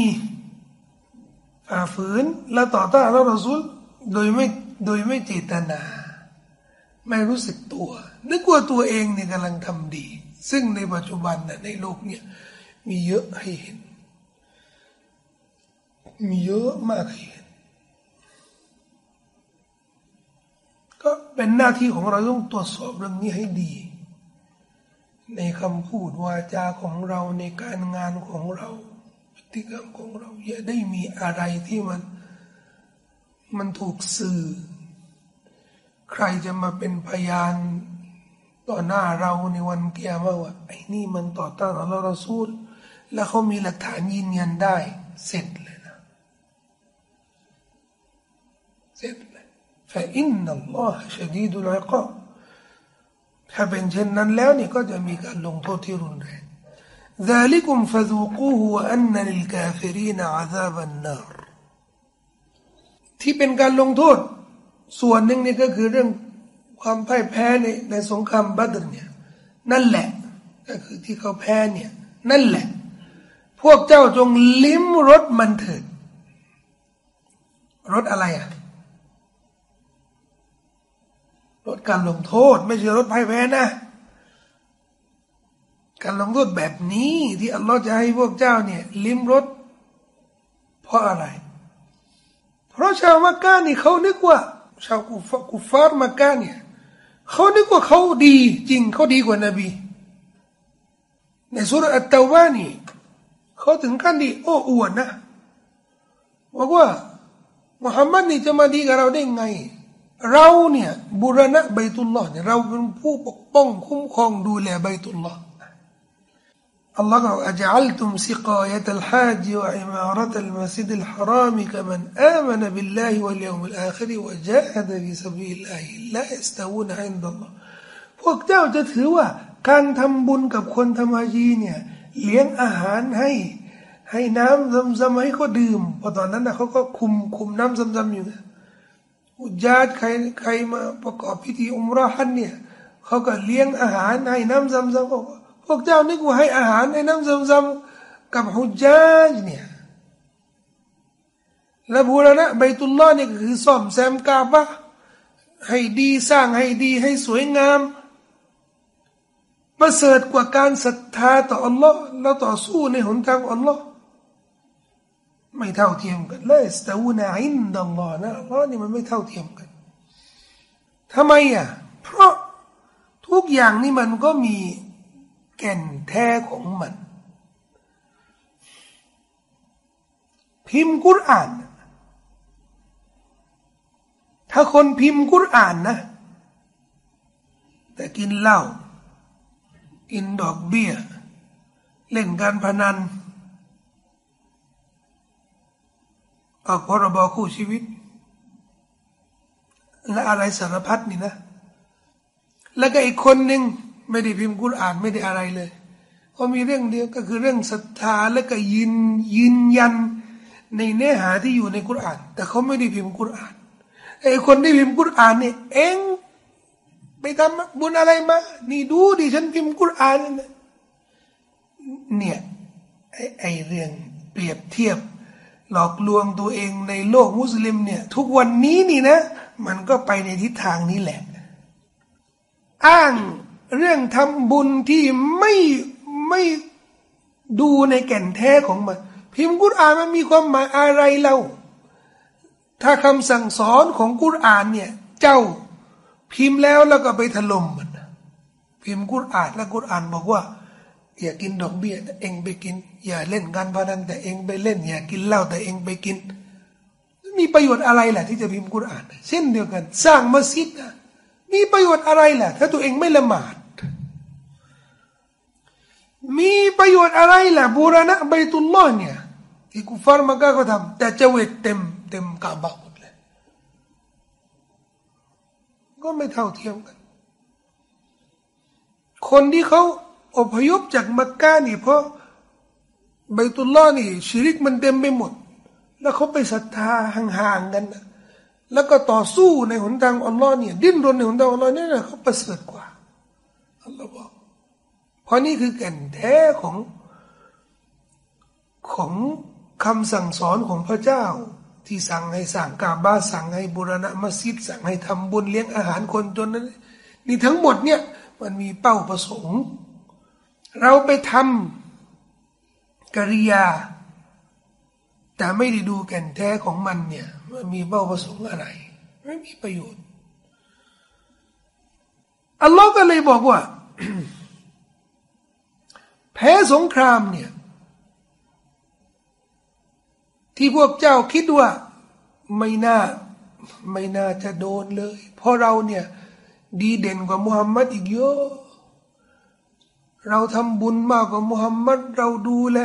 ฝ่าฝืนและต่อต้านละรอซูลโดยไม่โดยไม่เจตนา ไม่รู้สึกตัว นึกว่าตัวเองเนี่ยกำลังทำดี ซึ่งในปัจจุบันน่ะในโลกเนี่ยมีเยอะให้เห็น มีเยอะมากเห็นก็เป็นหน้าที่ของเราต้องตรวจสอบเรื่องนี้ให้ดี ในคำพูดวาจาของเราในการงานของเราพฤติกรรมของเราอย่าได้มีอะไรที่มันมันถูกสื่อ ใครจะมาเป็นพยานต่อหน้าเราในวันเกียร์ว่าไอ้นี่มันต่อต้านอัลลอฮ์รอซูลแล้วเขามีหลักฐานยืนยันได้ เสร็จ เลยนะ เสร็จเลยฟาอินนัลลอฮ์ชดีดุลอิกาถ้าเป็นเช่นนั้นแล้วนี่ก็จะมีการลงโทษที่รุนแรง ذلكم فذوقوه وأن للكافرين عذاب النار ที่เป็นการลงโทษ ส่วนหนึ่งนี่ก็คือเรื่องความพ่ายแพ้ในในสงครามบัตรเนี่ยนั่นแหละ ก็คือที่เขาแพ้เนี่ยนั่นแหละ พวกเจ้าจงลิ้มรสมันเถิดรสอะไรอ่ะ รสการลงโทษ ไม่ใช่รสพ่ายแพ้นะ การลงโทษแบบนี้ที่อัลลอฮ์จะให้พวกเจ้าเนี่ย ลิ้มรสเพราะอะไร เพราะชาวมักกะนี่เขานึกว่า ชาวกุฟกุฟาร์มักกะเนี่ยเขานึกว่าเขาดีจริงเขาดีกว่านบี ในซูเราะฮ์อัตเตาบะฮ์นี่เขาถึงขั้นดีโอ้อวดนะบอกว่ามุฮัมมัดนี่จะมาดีกับเราได้ไง เราเนี่ยบูรณะใบตุลลอเนี่ยเราเป็นผู้ปกป้องคุ้มครองดูแลใบตุลลออัลลอฮ์บอกأجعلتم سقاية الحاج وعمارة المسجد الحرام كمن آمن بالله واليوم الآخر وجاهد في سبيل الله لا يستوون عند اللهพวกเจ้าจะถือว่า การทำบุญกับคนธรรมยีเนี่ยเลี้ยงอาหารให้ให้น้ำซ้ำๆให้เขาดื่มพอตอนนั้นนะเขาก็คุมคุมน้ำซ้ำๆอยู่ อุจาดใครใครมาประกอบพิธีอุมราฮันเนี่ยเขาก็เลี้ยงอาหารให้น้ำซ้ำๆพวกเจ้านึกว่าให้อาหารในน้ำซ้ำๆกับฮุจาจเนี่ยและบูรณะใบตุลลอนี่คือซ่อมแซมกาบะให้ดีสร้างให้ดีให้สวยงามประเสริฐกว่าการศรัทธาต่ออัลลอฮ์แล้วต่อสู้ในหนทางอัลลอฮ์ ไม่เท่าเทียมกันเลยสตาวูนาอินดัลลอฮ์นะอัลลอฮ์นี่มันไม่เท่าเทียมกันทำไมอะเพราะทุกอย่างนี่มันก็มีแก่นแท้ของมัน พิมพ์กุรอาน ถ้าคนพิมพ์กุรอานนะ แต่กินเหล้ากินดอกเบี้ย เล่นการพนัน ออกพรบคู่ชีวิต และอะไรสารพัดนี่นะ แล้วก็อีกคนหนึ่งไม่ได้พิมพ์กุรอ่านไม่ได้อะไรเลยเขามีเรื่องเดียวก็คือเรื่องศรัทธาและก็ยืนยืนยันในเนื้อหาที่อยู่ในกุรอ่าน แต่เขาไม่ได้พิมพ์กุรอ่านไอ้คนที่พิมพ์กุรอ่านเนี่ยเองไปทำบุญอะไรมา นี่ดูดิฉันพิมพ์กุรอ่านเนี่ยไอ้ไอเรื่องเปรียบเทียบ หลอกลวงตัวเองในโลกมุสลิมเนี่ย ทุกวันนี้นี่นะ มันก็ไปในทิศทางนี้แหละ อ้างเรื่องทำบุญที่ไม่ไม่ดูในแก่นแท้ของมัน พิมพ์กุรอานมันมีความหมายอะไรเล่า ถ้าคำสั่งสอนของกุรอานเนี่ย เจ้าพิมพ์แล้วแล้วก็ไปถล่มมัน พิมพ์กุรอานแล้วกุรอานบอกว่า อย่ากินดอกเบี้ยแต่เองไปกิน อย่าเล่นการพนันแต่เองไปเล่น อย่ากินเหล้าแต่เองไปกิน มีประโยชน์อะไรแหละที่จะพิมพ์กุรอาน เช่นเดียวกัน สร้างมัสยิดนะมีประโยชน์อะไรแหละถ้าตัวเองไม่ละหมาด มีประโยชน์อะไรล่ะบูรณะใบตุลลอฮ์เนี่ยที่กุฟาร์มักกะก็ทำแต่เจวิตเต็มเต็มกาบะหมดเลยก็ไม่เท่าเทียมกัน คนที่เขา อพยพจากมักกะนี่เพราะใบตุลลอนี่ชีริกมันเต็มไปหมด แล้วเขาไปศรัทธาห่างๆกันนะแล้วก็ต่อสู้ในหนทางอัลลอฮ์เนี่ยดิ้นรนในหนทางอัลลอฮ์นี่นะเขาประเสริฐกว่าอัลลอฮ์บอกเพราะนี่คือแก่นแท้ของของคำสั่งสอนของพระเจ้า ที่สั่งให้สั่งกาบาสั่งให้บุรณะมัสยิดสั่งให้ทำบุญเลี้ยงอาหารคนจนนั้นนี่ทั้งหมดเนี่ยมันมีเป้าประสงค์ เราไปทำกิริยา แต่ไม่ได้ดูแก่นแท้ของมันเนี่ยมันมีเป้าประสงค์อะไร ไม่มีประโยชน์ อัลลอฮ์ก็เลยบอกว่า แพ้สงครามเนี่ย ที่พวกเจ้าคิดว่าไม่น่าไม่น่าจะโดนเลย เพราะเราเนี่ย ดีเด่นกว่ามุฮัมมัดอีกเยอะ เราทำบุญมากกว่ามุฮัมมัดเราดูแล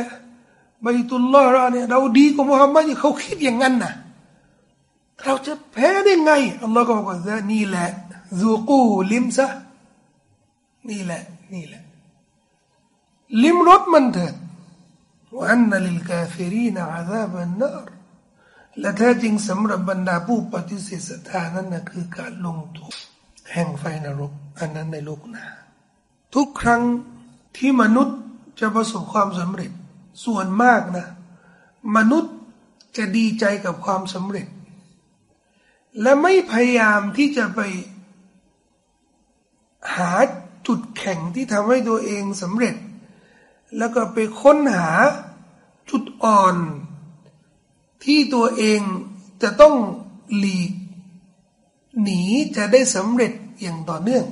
ใบตุลลอฮ์เราเนี่ยเราดีกว่ามุฮัมมัดเขาคิดอย่างนั้นนะเราจะแพ้ได้ไงอัลลอฮ์ก็บอกว่านี่แหละซูกูลิมซะนี่แหละนี่แหละ ลิ้มรสมันเถิดوأن للكافرين عذاب النارและแท้จริงสำหรับบรรดาผู้ปฏิเสธศรัทธานั้นนะคือการลงโทษแห่งไฟนรก อันนั้นในโลกหน้าทุกครั้ง ที่มนุษย์จะประสบความสำเร็จส่วนมากนะ มนุษย์จะดีใจกับความสำเร็จ และไม่พยายามที่จะไปหาจุดแข็งที่ทำให้ตัวเองสำเร็จ แล้วก็ไปค้นหาจุดอ่อน ที่ตัวเองจะต้องหลีก หนีจะได้สำเร็จอย่างต่อเนื่อง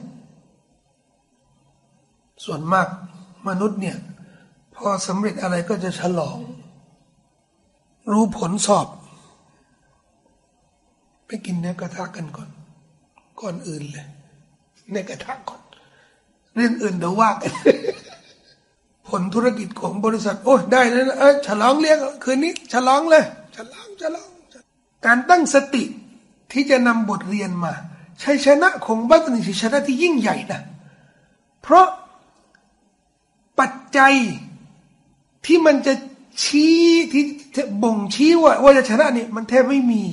ส่วนมากมนุษย์เนี่ยพอสำเร็จอะไรก็จะฉลอง รู้ผลสอบ ไปกินเนื้อกระทะกันก่อน ก่อนอื่นเลยเนื้อกระทะก่อน เรื่องอื่นเดี๋ยวว่ากัน ผลธุรกิจของบริษัท โอ้ได้เลยนะเออฉลองเลี้ยงคืนนี้ ฉลองเลยฉลองฉลองการตั้งสติที่จะนำบทเรียนมาชัยชนะของบัตรนี่ชัยชนะที่ยิ่งใหญ่นะ เพราะ จจัย ที่มันจะชี้ที่บ่งชี้ว่าว่าจะชนะเนี่ยมันแทบไม่มี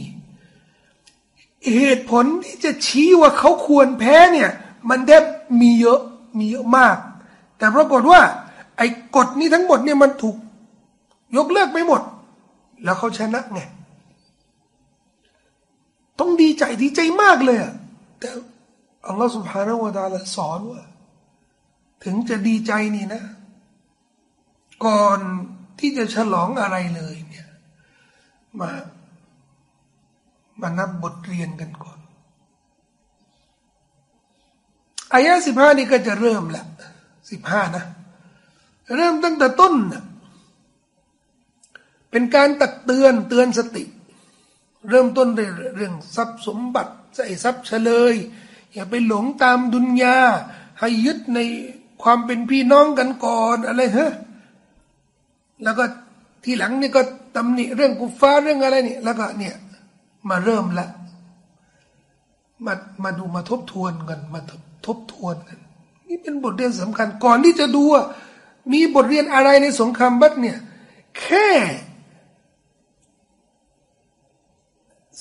เหตุผลที่จะชี้ว่าเขาควรแพ้เนี่ย มันแทบมีเยอะมีเยอะมาก แต่ปรากฏว่า ไอ้กฎนี้ทั้งหมดเนี่ยมันถูกยกเลิกไปหมด แล้วเขาชนะไงต้องดีใจดีใจมากเลยแต่อัลลอฮฺสุบฮานาวะตาละสอนว่า ถึงจะดีใจนี่นะ ก่อนที่จะฉลองอะไรเลยเนี่ยมามานับบทเรียนกันก่อนอายะสิบห้านี่ก็จะเริ่มละสิบห้านะ เริ่มตั้งแต่ต้นนะเป็นการตักเตือนเตือนสติ เริ่มต้นเรื่องทรัพย์สมบัติใส่ทรัพย์เฉลย อย่าไปหลงตามดุนยาให้ยึดในความเป็นพี่น้องกันก่อนอะไรฮะ แล้วก็ทีหลังนี่ก็ ตำหนิเรื่องกุฟ้าเรื่องอะไรนี่แล้วก็เนี่ยมาเริ่มละมามาดูมาทบทวนกันมาทบทวนกันนี่เป็นบทเรียนสำคัญ ก่อนที่จะดูว่ามีบทเรียนอะไรในสงครามบัตเนี่ยแค่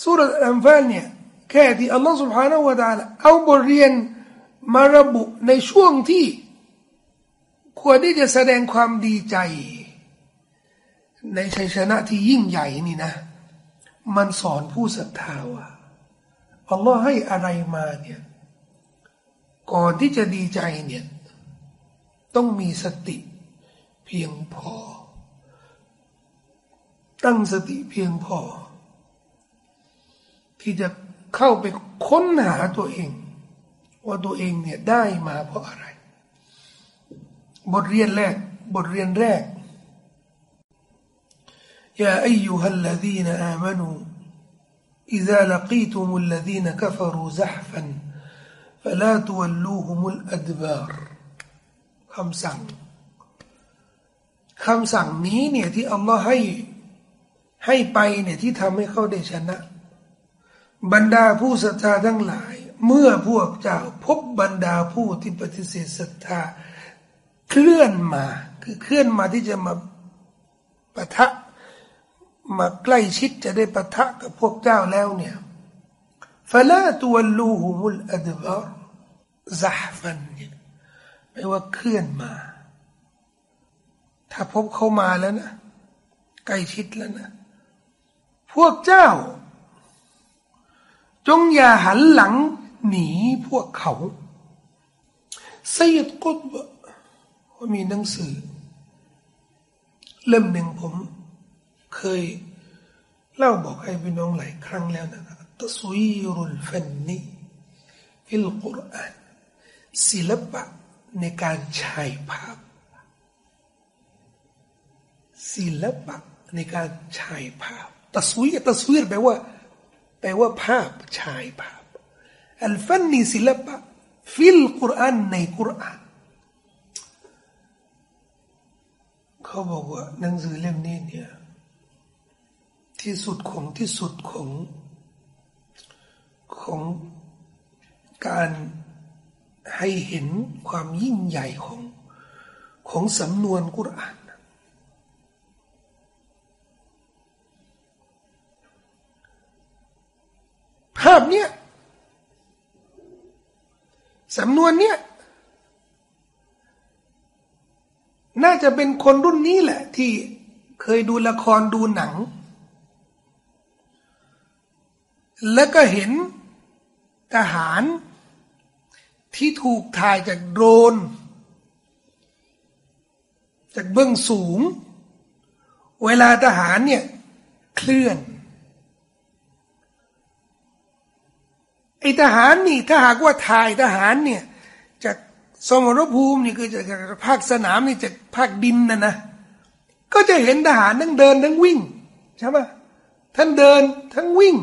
สุรอัลฟาลเนี่ยแค่ที่อัลลอฮฺ سبحانه และ تعالى เอาบทเรียนมาระบุในช่วงที่ ควรที่จะแสดงความดีใจ ในชัยชนะที่ยิ่งใหญ่นี่นะ มันสอนผู้ศรัทธาว่าอัลลอฮ์ให้อะไรมาเนี่ย ก่อนที่จะดีใจเนี่ย ต้องมีสติเพียงพอ ตั้งสติเพียงพอ ที่จะเข้าไปค้นหาตัวเอง ว่าตัวเองเนี่ยได้มาเพราะอะไร บทเรียนแรก บทเรียนแรก ยาอายุฮัลลดีนอามานู إذا لقيتم الذين كفروا زحفا فلا تولوهم الأدبار คำสั่งคำสั่งนี้เนี่ยที่อัลลอฮ์ให้ให้ไปเนี่ยที่ทำให้เขาได้ชนะบรรดาผู้ศรัทธาทั้งหลาย เมื่อพวกเจ้าพบบรรดาผู้ที่ปฏิเสธศรัทธา เคลื่อนมาคือเคลื่อนมาที่จะมาปะทะ มาใกล้ชิดจะได้ปะทะกับพวกเจ้าแล้วเนี่ยฟลาตัวลูฮุมุลอัดบาร์ซาฟันเนี่ยแปลว่าเคลื่อนมา ถ้าพบเขามาแล้วนะ ใกล้ชิดแล้วนะ พวกเจ้า จงอย่าหันหลังหนีพวกเขาไซยดกุตบว่ามีหนังสือ เล่มหนึ่งผม เคยเล่าบอกให้พี่น้องหลายครั้งแล้วนะครับตัสวีรุลฟันนีฟิลกุรอานศิลปะในการฉายภาพ ศิลปะในการฉายภาพตัสวีตัสวีแปลว่า แปลว่าภาพฉายภาพอัลฟันนีศิลปะฟิลกุรอานในกุรอานเขาบอกว่าหนังสือเล่มนี้เนี่ย ที่สุดของที่สุดของของการให้เห็นความยิ่งใหญ่ของของสำนวนกุรอานภาพเนี้ยสำนวนเนี้ยน่าจะเป็นคนรุ่นนี้แหละ ที่เคยดูละครดูหนัง แล้วก็เห็นทหารที่ถูกถ่ายจากโดรน จากเบื้องสูง เวลาทหารเนี่ยเคลื่อนไอทหารนี่ถ้าหากว่าถ่ายทหารเนี่ยจากสมรภูมินี่คือจากภาคสนามนี่จากภาคดินนะนะก็จะเห็นทหารทั้งเดินทั้งวิ่งใช่ไหมท่านเดินทั้งวิ่ง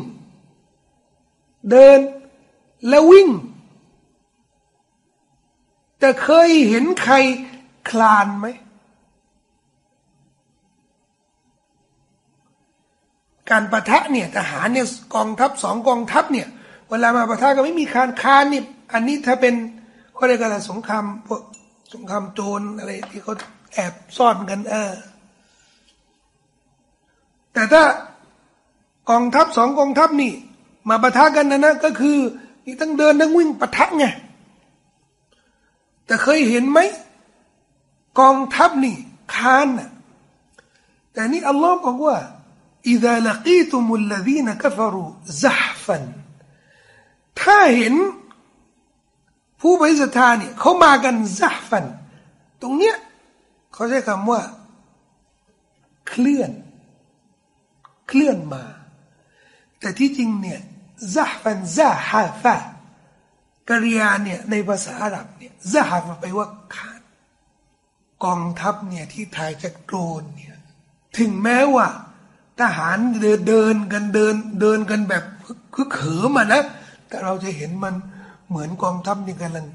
เดินแล้ววิ่ง แต่เคยเห็นใครคลานไหม การประทะเนี่ยทหารเนี่ยกองทัพสองกองทัพเนี่ย เวลามาประทะก็ไม่มีคานคานนี่อันนี้ถ้าเป็นเขาเรียกอะไรสงครามพวกสงครามโจรอะไรที่เขาแอบซ่อนกัน เออ แต่ถ้ากองทัพสองกองทัพนี่ มาประทะกันนะนะก็คือนี่ทั้งเดินทั้งวิ่งประทะไงแต่เคยเห็นไหมกองทัพนี่คานน่ะแต่นี่อัลลอฮ์บอกว่า إذا لقيتم الذين كفروا زحفا ถ้าเห็นผู้บริสุทธาเนี่ยเขามากันซาฟัน ตรงเนี้ยเขาใช้คำว่า เคลื่อน เคลื่อนมา แต่ที่จริงเนี่ย ซาฟันซาฮาฟะกริยาเนี่ยในภาษาอาหรับเนี่ยซาฮาฟะไปว่าขานกองทัพเนี่ยที่ถ่ายจากโดรนเนี่ยถึงแม้ว่า ทหารเดินกันเดินเดินกันแบบคือเขิมอะนะแต่เราจะเห็นมันเหมือนกองทัพนี่กำลัง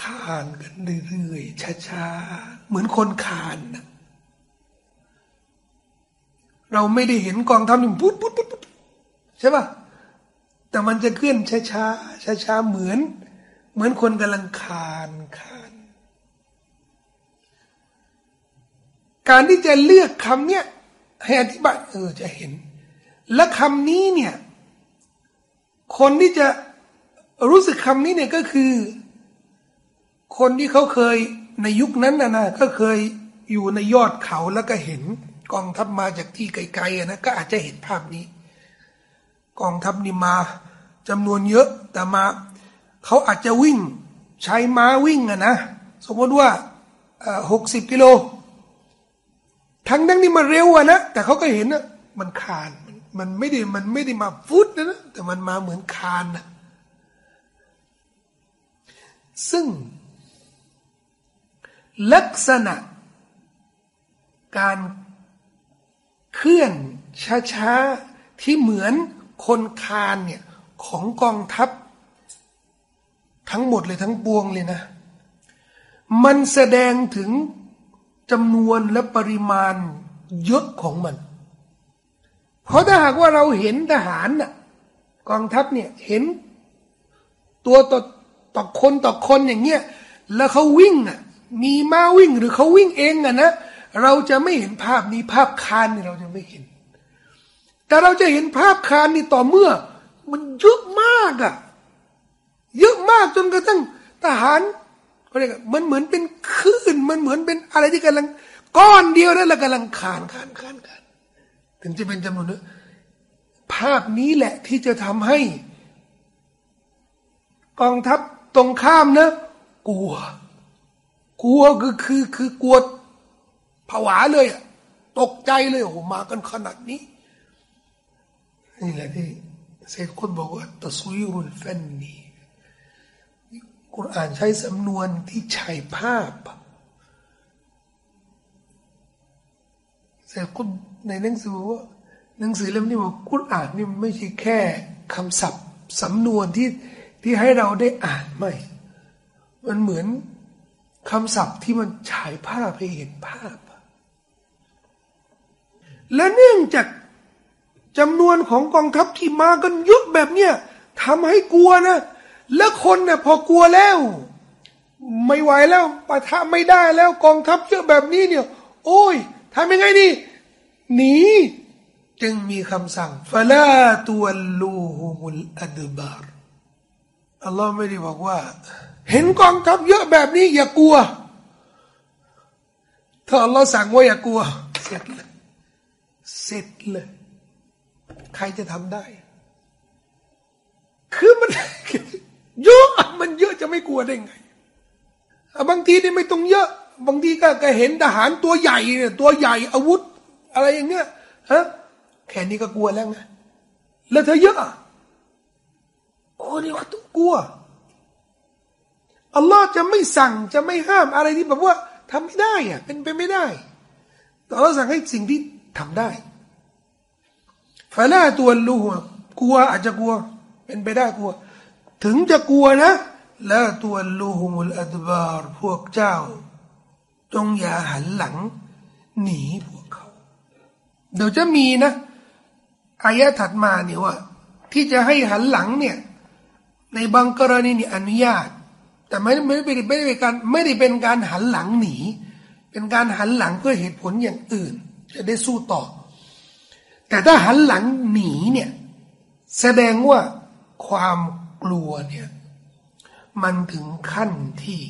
คานกันเรื่อยๆช้าๆเหมือนคนคานนะเราไม่ได้เห็นกองทัพนี่ปุ๊บปุ๊บปุ๊บใช่ป่ะ แต่มันจะเคลื่อนช้าช้าช้าช้าเหมือน เหมือนคนกำลังคานคานการที่จะเลือกคำเนี้ยให้อธิบายเออจะเห็น และคำนี้เนี่ย คนที่จะรู้สึกคำนี้เนี่ยก็คือ คนที่เขาเคยในยุคนั้นนะนะก็เคยอยู่ในยอดเขาแล้วก็เห็นกองทัพมาจากที่ไกลๆนะก็อาจจะเห็นภาพนี้ กองทัพนี่มาจำนวนเยอะแต่มาเขาอาจจะวิ่งใช้ม้าวิ่งอะนะ สมมติว่าหกสิบกิโล ทั้งนั้นนี่มันเร็วอะนะ แต่เขาก็เห็นนะมันคานมันไม่ได้มันไม่ได้มาฟุตนะนะแต่มันมาเหมือนคานนะซึ่ง ลักษณะ การเคลื่อนช้าๆที่เหมือน คนคานเนี่ยของกองทัพ ทั้งหมดเลยทั้งปวงเลยนะ มันแสดงถึงจำนวนและปริมาณเยอะของมัน เพราะถ้าหากว่าเราเห็นทหารน่ะกองทัพเนี่ยเห็น ตัวต่อต่อคนต่อคนอย่างเงี้ยแล้วเขาวิ่งอะมีม้าวิ่งหรือเขาวิ่งเองอะนะเราจะไม่เห็นภาพนี้ภาพคานนี่เราจะไม่เห็น แต่เราจะเห็นภาพคานนี่ต่อเมื่อ มันเยอะมากอะเยอะมากจนกระทั่งทหารเขาเรียกมันเหมือนเป็นคลื่นมันเหมือนเป็นอะไรที่กำลัง ก้อนเดียวนั่นแหละกำลังคานคานคานคานถึงจะเป็นจำนวนเนอะภาพนี้แหละที่จะทำให้ กองทัพตรงข้ามนะ กลัว กลัวคือคือคือกลัวผวาเลยอะตกใจเลยโอ้มากันขนาดนี้ นี่แหละที่เซคุนบอกว่าตสวีรุลฟันนีกุรอานใช้สำนวนที่ใช้ภาพเซคุนในหนังสือว่าหนังสือเล่มนี้บอกกุรอานนี่ไม่ใช่แค่คำศัพท์สำนวนที่ที่ให้เราได้อ่านไม่ มันเหมือนคำศัพท์ที่มันฉายภาพให้เห็นภาพ และเนื่องจาก จำนวนของกองทัพที่มากันเยอะแบบเนี้ยทำให้กลัวนะแล้วคนเนี่ยพอกลัวแล้ว ไม่ไหวแล้วปะทะไม่ได้แล้วกองทัพเยอะแบบนี้เนี่ย โอ้ยทำยังไงดีหนีจึงมีคำสั่งฟาลาตัวลูฮุมุลอัดบารอัลลอฮ์ไม่ได้บอกว่า เห็นกองทัพเยอะแบบนี้ อย่ากลัว ถ้าอัลลอฮ์สั่งว่าอย่ากลัว เสร็จเลยเสร็จเลย ใครจะทำได้ คือมันเยอะมันเยอะจะไม่กลัวได้ไงบางทีนี่ไม่ต้องเยอะ บางทีก็ก็เห็นทหารตัวใหญ่เนี่ยตัวใหญ่อาวุธ อะไรอย่างเงี้ยฮะแค่นี้ก็กลัวแล้วไงแล้วเธอเยอะกลัวนี่ว่าต้องกลัวอัลลอฮ์จะไม่สั่งจะไม่ห้ามอะไรที่แบบว่าทำไม่ได้อะเป็นไปไม่ได้แต่เราสั่งให้สิ่งที่ทำได้ ฟาลาตัวลูหัวกลัวอาจจะกลัว เป็นไปได้กลัว ถึงจะกลัวนะแล้วตัวลูฮุมุลอัดบารพวกเจ้า จงอย่าหันหลัง หนีพวกเขา เดี๋ยวจะมีนะอายะถัดมาเนี่ยว่า ที่จะให้หันหลังเนี่ยในบางกรณีนี่อนุญาต แต่ไม่ไม่ไม่ได้ไม่ได้เป็นการไม่ได้เป็นการหันหลังหนี เป็นการหันหลังเพื่อเหตุผลอย่างอื่น จะได้สู้ต่อ แต่ถ้าหันหลังหนีเนี่ย แสดงว่าความกลัวเนี่ย มันถึงขั้นที่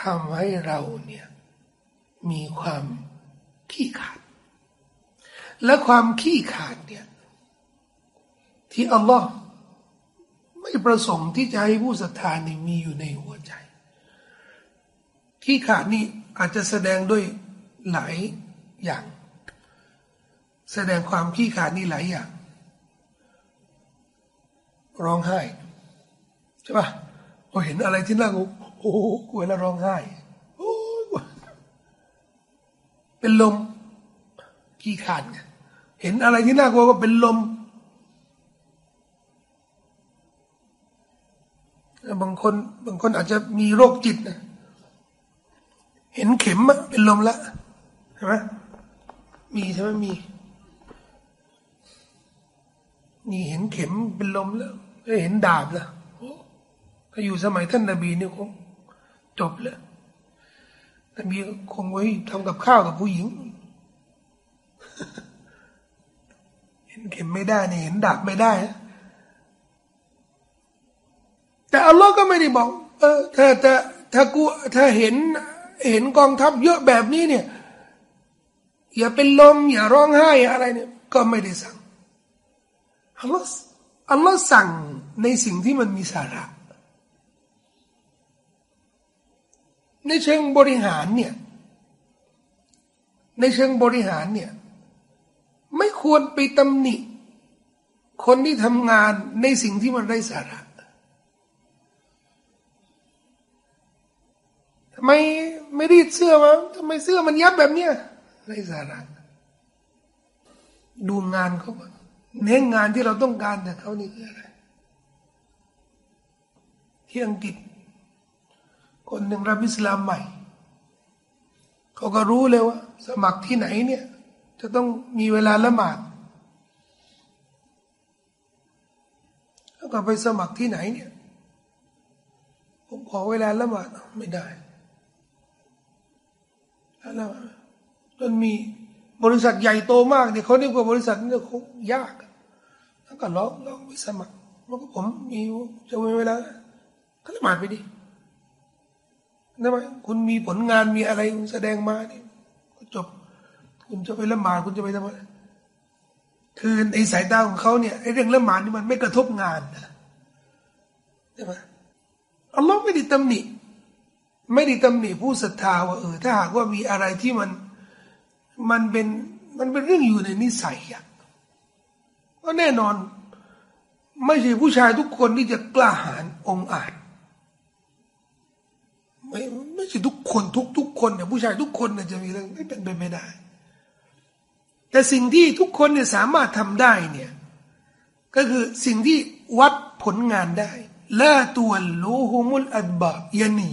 ทำให้เราเนี่ย มีความขี้ขาด และความขี้ขาดเนี่ย ที่อัลลอฮ์ไม่ประสงค์ที่จะให้ผู้ศรัทธานี่มีอยู่ในหัวใจที่ขาดนี่อาจจะแสดงด้วยหลายอย่าง แสดงความขี้ขาดนี่หลายอย่างร้องไห้ใช่ปะพอเห็นอะไรที่น่ากลัวโอ้กลัวแล้วร้องไห้โอ้เป็นลมขี้ขาดเห็นอะไรที่น่ากลัวก็เป็นลมบางคนบางคนอาจจะมีโรคจิตนะเห็นเข็มอะเป็นลมละใช่ไหมมีใช่ไหมมี นี่เห็นเข็มเป็นลมแล้วเห็นดาบแล้วถ้าอยู่สมัยท่านนบีนี่คงจบแล้วนบีคงไว้ทำกับข้าวกับผู้หญิง เห็นเข็มไม่ได้นี่เห็นดาบไม่ได้ แต่อัลลอฮ์ก็ไม่ได้บอก เออถ้าถ้าถ้ากูถ้าเห็นเห็นกองทัพเยอะแบบนี้เนี่ย อย่าเป็นลม อย่าร้องไห้อะไรเนี่ย ก็ไม่ได้สั่ง อัลลอฮ์อัลลอฮ์สั่งในสิ่งที่มันมีสาระ ในเชิงบริหารเนี่ย ในเชิงบริหารเนี่ย ไม่ควรไปตำหนิ คนที่ทำงานในสิ่งที่มันไร้สาระทำไมไม่รีดเสื้อมาทำไมเสื้อมันยับแบบเนี้ยไร้สาระ ดูงานเขาบ้าง เน้นงานที่เราต้องการแต่เขานี่คืออะไรที่อังกฤษ คนหนึ่งรับอิสลามใหม่ เขาก็รู้เลยว่า สมัครที่ไหนเนี่ย จะต้องมีเวลาละหมาดแล้วก็ไปสมัครที่ไหนเนี่ย ผมขอเวลาละหมาดไม่ได้แล้วจนมี บริษัทใหญ่โตมากเนี่ยเขาเรียกว่าบริษัทนี่คงยากแล้วก็ลองลองไปสมัครแล้วก็ผมมีจะมีเวลาก็ละหมาดไปดินะไหมคุณมีผลงานมีอะไรคุณแสดงมาเนี่ยก็จบ คุณจะไปละหมาดคุณจะไปทำอะไรคือในสายตาของเขาเนี่ยไอ้เรื่องละหมาดนี่มันไม่กระทบงานนะใช่ไหมอัลลอฮ์ไม่ได้ตำหนิ ไม่ได้ตำหนิผู้ศรัทธาว่าเออถ้าหากว่ามีอะไรที่มัน มันเป็นมันเป็นเรื่องอยู่ในนิสัยอะก็แน่นอน ไม่ใช่ผู้ชายทุกคนที่จะกล้าหาญองอาจไม่ไม่ใช่ทุกคนทุกทุกคนเนี่ยผู้ชายทุกคนเนี่ยจะมีเรื่องไม่เป็นไปไม่ได้ แต่สิ่งที่ทุกคนเนี่ยสามารถทำได้เนี่ยก็คือสิ่งที่วัดผลงานได้ละตัวลูฮุมุลอัดบะยาหนี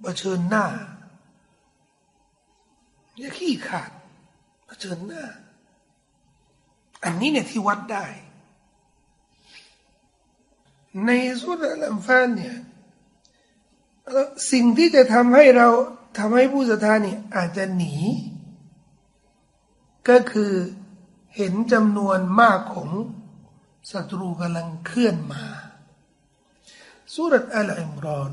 เผชิญหน้า อย่าขี้ขาดเผชิญหน้า อันนี้เนี่ยที่วัดได้ ในสุดอัลฟานเนี่ยสิ่งที่จะทำให้เราทำให้ผู้ศรัทธาเนี่ยอาจจะหนี ก็คือเห็นจำนวนมากของศัตรูกำลังเคลื่อนมาสุรษอัลอิมรอน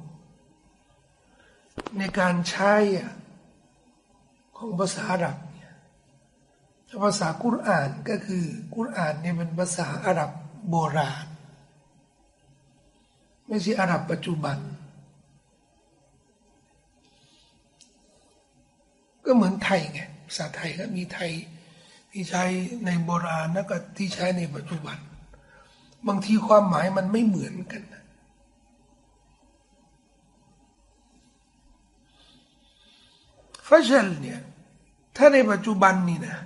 ในการใช้ของภาษาอาหรับเนี่ยภาษากุรอานก็คือกุรอานเนี่ยเป็นภาษาอาหรับโบราณ ไม่ใช่อาหรับปัจจุบัน ก็เหมือนไทยไงภาษาไทยก็มีไทยที่ใช้ในโบราณแล้วก็ที่ใช้ในปัจจุบัน บางทีความหมายมันไม่เหมือนกันนะ ฟัชลเนี่ยถ้าในปัจจุบันนี่นะ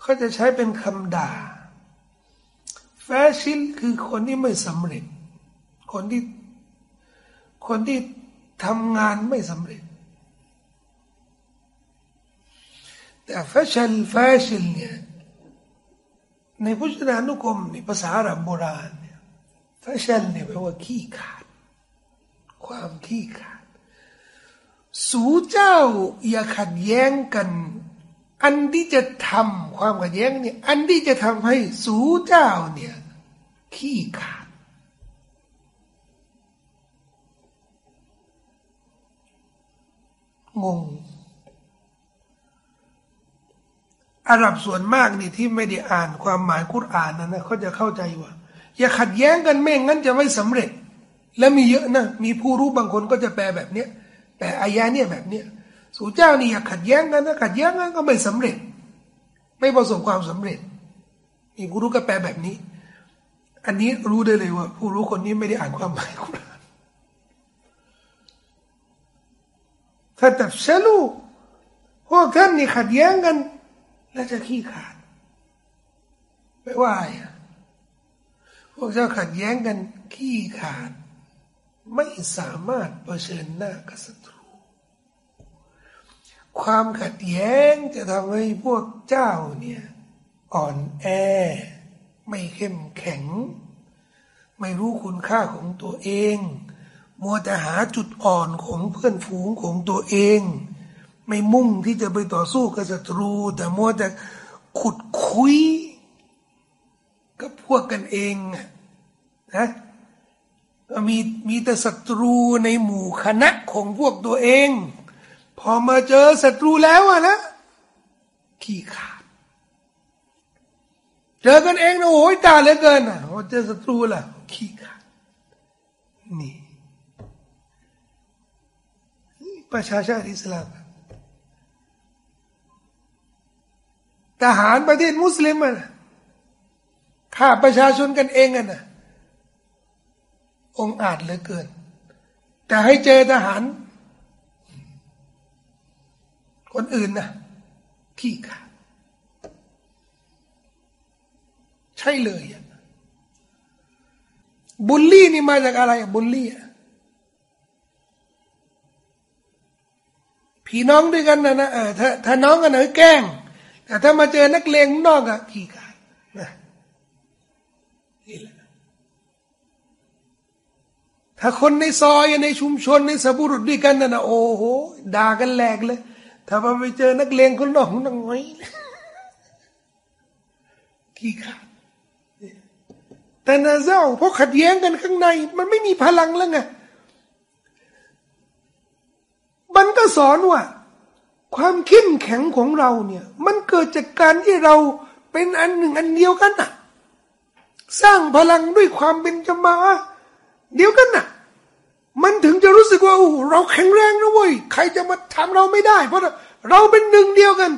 เขาจะใช้เป็นคำด่าแฟชิลคือคนที่ไม่สำเร็จ คนที่ คนที่ทำงานไม่สำเร็จ แต่แฟชัลแฟชิลเนี่ยในพุทธนานุกรมในภาษาอาหรับโบราณเนี่ยแฟชัลเนี่ยแปลว่าขี้ขาด ความขี้ขาด สู่เจ้าอย่าขัดแย้งกัน อันที่จะทำความขัดแย้งเนี่ย อันที่จะทำให้สู่เจ้าเนี่ย ขี้ขาด งง อาหรับส่วนมากนี่ที่ไม่ได้อ่านความหมายคุรานนะนะเขาจะเข้าใจว่า อย่าขัดแย้งกันไม่งั้นจะไม่สำเร็จ และมีเยอะนะ มีผู้รู้บางคนก็จะแปลแบบเนี้ย แต่อายาเนี่ยแบบเนี้ยสู่เจ้านี่อยากขัดแย้งกันนะขัดแย้งกันก็ไม่สำเร็จ ไม่ประสบความสำเร็จมีผู้รู้ก็แปลแบบนี้ อันนี้รู้ได้เลยว่า ผู้รู้คนนี้ไม่ได้อ่านความหมายคุรานถ้าตัดชลูพวกท่านนี่ขัดแย้งกันแล้วจะขี้ขาดไม่ว่าอะพวกเจ้าขัดแย้งกันขี้ขาด ไม่สามารถเผชิญหน้ากับศัตรู ความขัดแย้งจะทำให้พวกเจ้าเนี่ยอ่อนแอ ไม่เข้มแข็ง ไม่รู้คุณค่าของตัวเอง มัวแต่หาจุดอ่อนของเพื่อนฝูงของตัวเอง ไม่มุ่งที่จะไปต่อสู้กับศัตรู แต่มัวแต่ขุดคุยกับพวกกันเองนะมีมีแต่ศัตรูในหมู่คณะของพวกตัวเอง พอมาเจอศัตรูแล้วอะนะขี้ขาด เจอกันเองนะโอ้ยตาเหลือเกินอะพอเจอศัตรูล่ะขี้ขาดนี่ประชาชาติอิสลามทหารประเทศมุสลิมอะฆ่าประชาชนกันเองอะนะองอาจเหลือเกิน แต่ให้เจอทหาร คนอื่นนะขี้ขาดใช่เลยบุลลี่นี่มาจากอะไรบุลลี่อะพี่น้องด้วยกันนะนะเออถ้าถ้าน้องกันนะแกล้ง แต่ถ้ามาเจอนักเลงนอกอะขี้ขาดนะนี่แหละถ้าคนในซอยในชุมชนในสบุรุษด้วยกันนะนะโอ้โหด่ากันแหลกเลย ถ้ามาไปเจอนักเลงคนนอกนังไงขี้ขาดแต่นาเจ้าเพราะขัดแย้งกันข้างใน มันไม่มีพลังแล้วไงมันก็สอนว่า ความเข้มแข็งของเราเนี่ย มันเกิดจากการที่เราเป็นอันหนึ่งอันเดียวกันน่ะ สร้างพลังด้วยความเป็นจมาเดียวกันน่ะ มันถึงจะรู้สึกว่าเราแข็งแรงนะเว้ยใครจะมาทำเราไม่ได้ เพราะเราเป็นหนึ่งเดียวกัน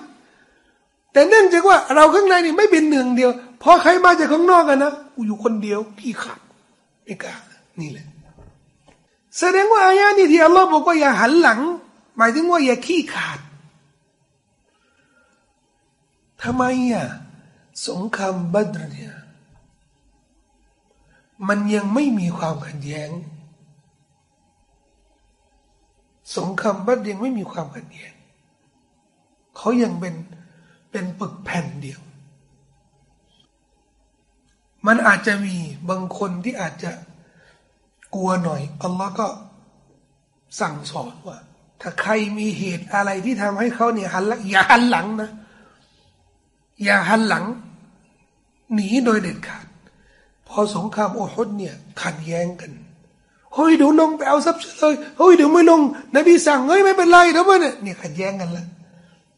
แต่เนื่องจากว่าเราข้างในนี่ไม่เป็นหนึ่งเดียวพอใครมาจากข้างนอกกันนะกูอยู่คนเดียวขี้ขาดไม่กล้านี่แหละ แสดงว่าอายานี่ที่อัลลอฮ์บอกว่าอย่าหันหลัง หมายถึงว่าอย่าขี้ขาดทำไมอะสงครามบัตรเนี่ยมันยังไม่มีความขัดแย้ง สงครามบัตรยังไม่มีความขัดแย้งเขายังเป็นเป็นปึกแผ่นเดียว มันอาจจะมีบางคนที่อาจจะกลัวหน่อยอัลลอฮ์ก็สั่งสอนว่า ถ้าใครมีเหตุอะไรที่ทำให้เขาเนี่ยหันหลังอย่าหันหลังนะ อย่าหันหลัง หนีโดยเด็ดขาด พอสงครามโอฮุดเนี่ยขัดแย้งกัน เฮ้ยเดี๋ยวลงไปเอาทรัพย์เลยเฮ้ยเดี๋ยวไม่ลงนบีสั่งเฮ้ยไม่เป็นไรเดี๋ยวมันเนี่ยขัดแย้งกันแล้ว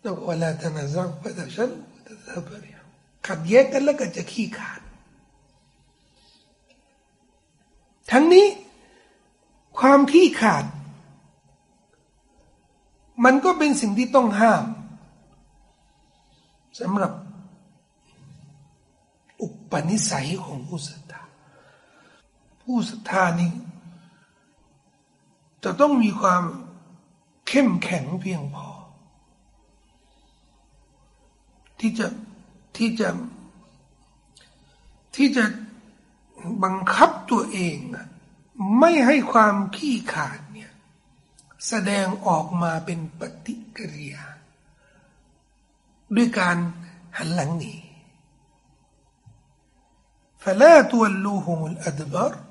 แล้วเวลาทนาซังไปแต่ฉันขัดแย้งกันแล้วก็จะขี้ขาด ทั้งนี้ความขี้ขาด มันก็เป็นสิ่งที่ต้องห้ามสำหรับ อุปนิสัยของผู้ศรัทธาผู้ศรัทธานี้ จะต้องมีความเข้มแข็งเพียงพอ ที่จะที่จะ ที่จะบังคับตัวเองไม่ให้ความขี้ขาดเนี่ยแสดงออกมาเป็นปฏิกิริยา ด้วยการหันหลังหนี فلا تولوهم الأدبار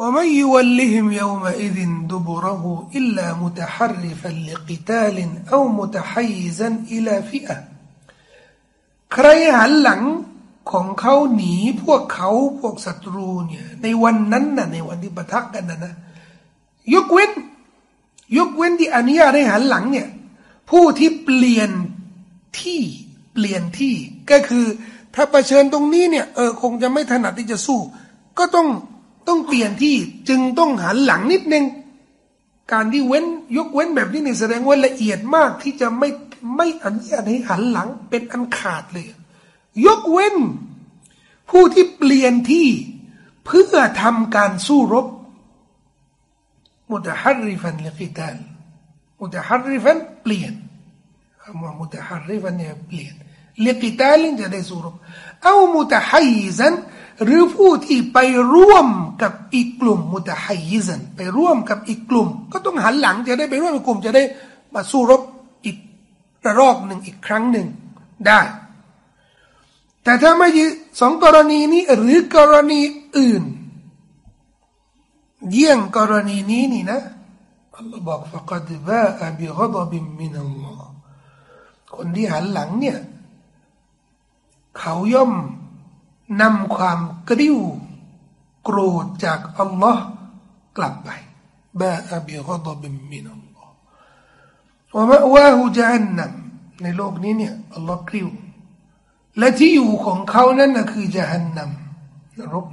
ومن يولهم يومئذ دبره إلا متحرفا لقتال أو متحيزا إلى فئة ใครหันหลังของเขาหนีพวกเขาพวกศัตรูเนี่ยในวันนั้นน่ะในวันที่ปะทะกันนะนะยกเว้น ยกเว้นที่อนุญาตให้หันหลังเนี่ยผู้ที่เปลี่ยนที่เปลี่ยนที่ก็คือถ้าประชิญตรงนี้เนี่ยเออคงจะไม่ถนัดที่จะสู้ ก็ต้อง ต้องเปลี่ยนที่จึงต้องหันหลังนิดนึง การที่เว้นยกเว้นแบบนี้นี่แสดงว่าละเอียดมากที่จะไม่ไม่อนุญาตให้หันหลังเป็นอันขาดเลย ยกเว้น ผู้ที่เปลี่ยนที่เพื่อทำการสู้รบมุตฮัริฟันลิกิตันมุตฮัริฟันเปลี่ยนคำว่ามุตฮัริฟันเนี่ยเปลี่ยนลิกิตันจะได้สู้รบเอามุตฮัยซัน หรือผู้ที่ไปร่วมกับอีกกลุ่มมุตฮัยซันไปร่วมกับอีกกลุ่ม ก็ต้องหันหลังจะได้ไปร่วมกลุ่มจะได้มาสู้รบอีกระลอกหนึ่งอีกครั้งหนึ่งได้ แต่ถ้าไม่สองกรณีนี้หรือกรณีอื่น เยี่ยงกรณีนี้นี่นะอัลลอฮ์บอก فقد باء بغضب من الله คนที่หันหลังเนี่ยเขาย่อม นำความกริ้ว โกรธจากอัลลอฮ์กลับไปบาอบิกอดบิมมินอัลลอฮ์ว่ามะวาหูจันนัมในโลกนี้เนี่ยอัลลอฮ์กริ้ว และที่อยู่ของเขานั้นนะคือจะหันนำนรก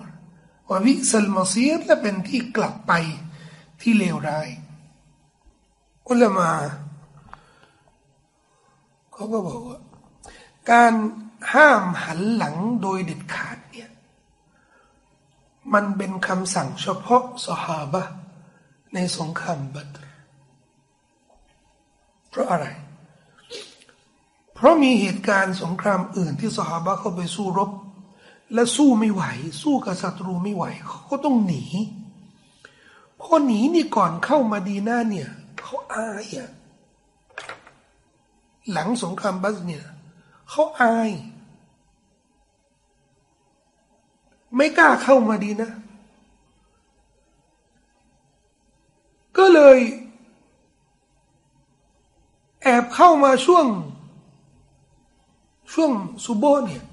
ว่าวิสัลมาซีรและเป็นที่กลับไปที่เลวร้ายอุลามาเขาก็บอกว่าการ ห้ามหันหลังโดยเด็ดขาดเนี่ยมันเป็นคำสั่งเฉพาะสหาบะในสงครามบัตร เพราะอะไร เพราะมีเหตุการณ์สงครามอื่นที่สหาบะเข้าไปสู้รบ และสู้ไม่ไหว สู้กับศัตรูไม่ไหวเขาก็ต้องหนีพอหนีนี่ก่อนเข้ามาดีน้าเนี่ยเขาอายอะหลังสงครามบัสเนี่ย เขาอาย ไม่กล้าเข้ามาดีนะ ก็เลย แอบเข้ามาช่วง ช่วงซูโบเนี่ย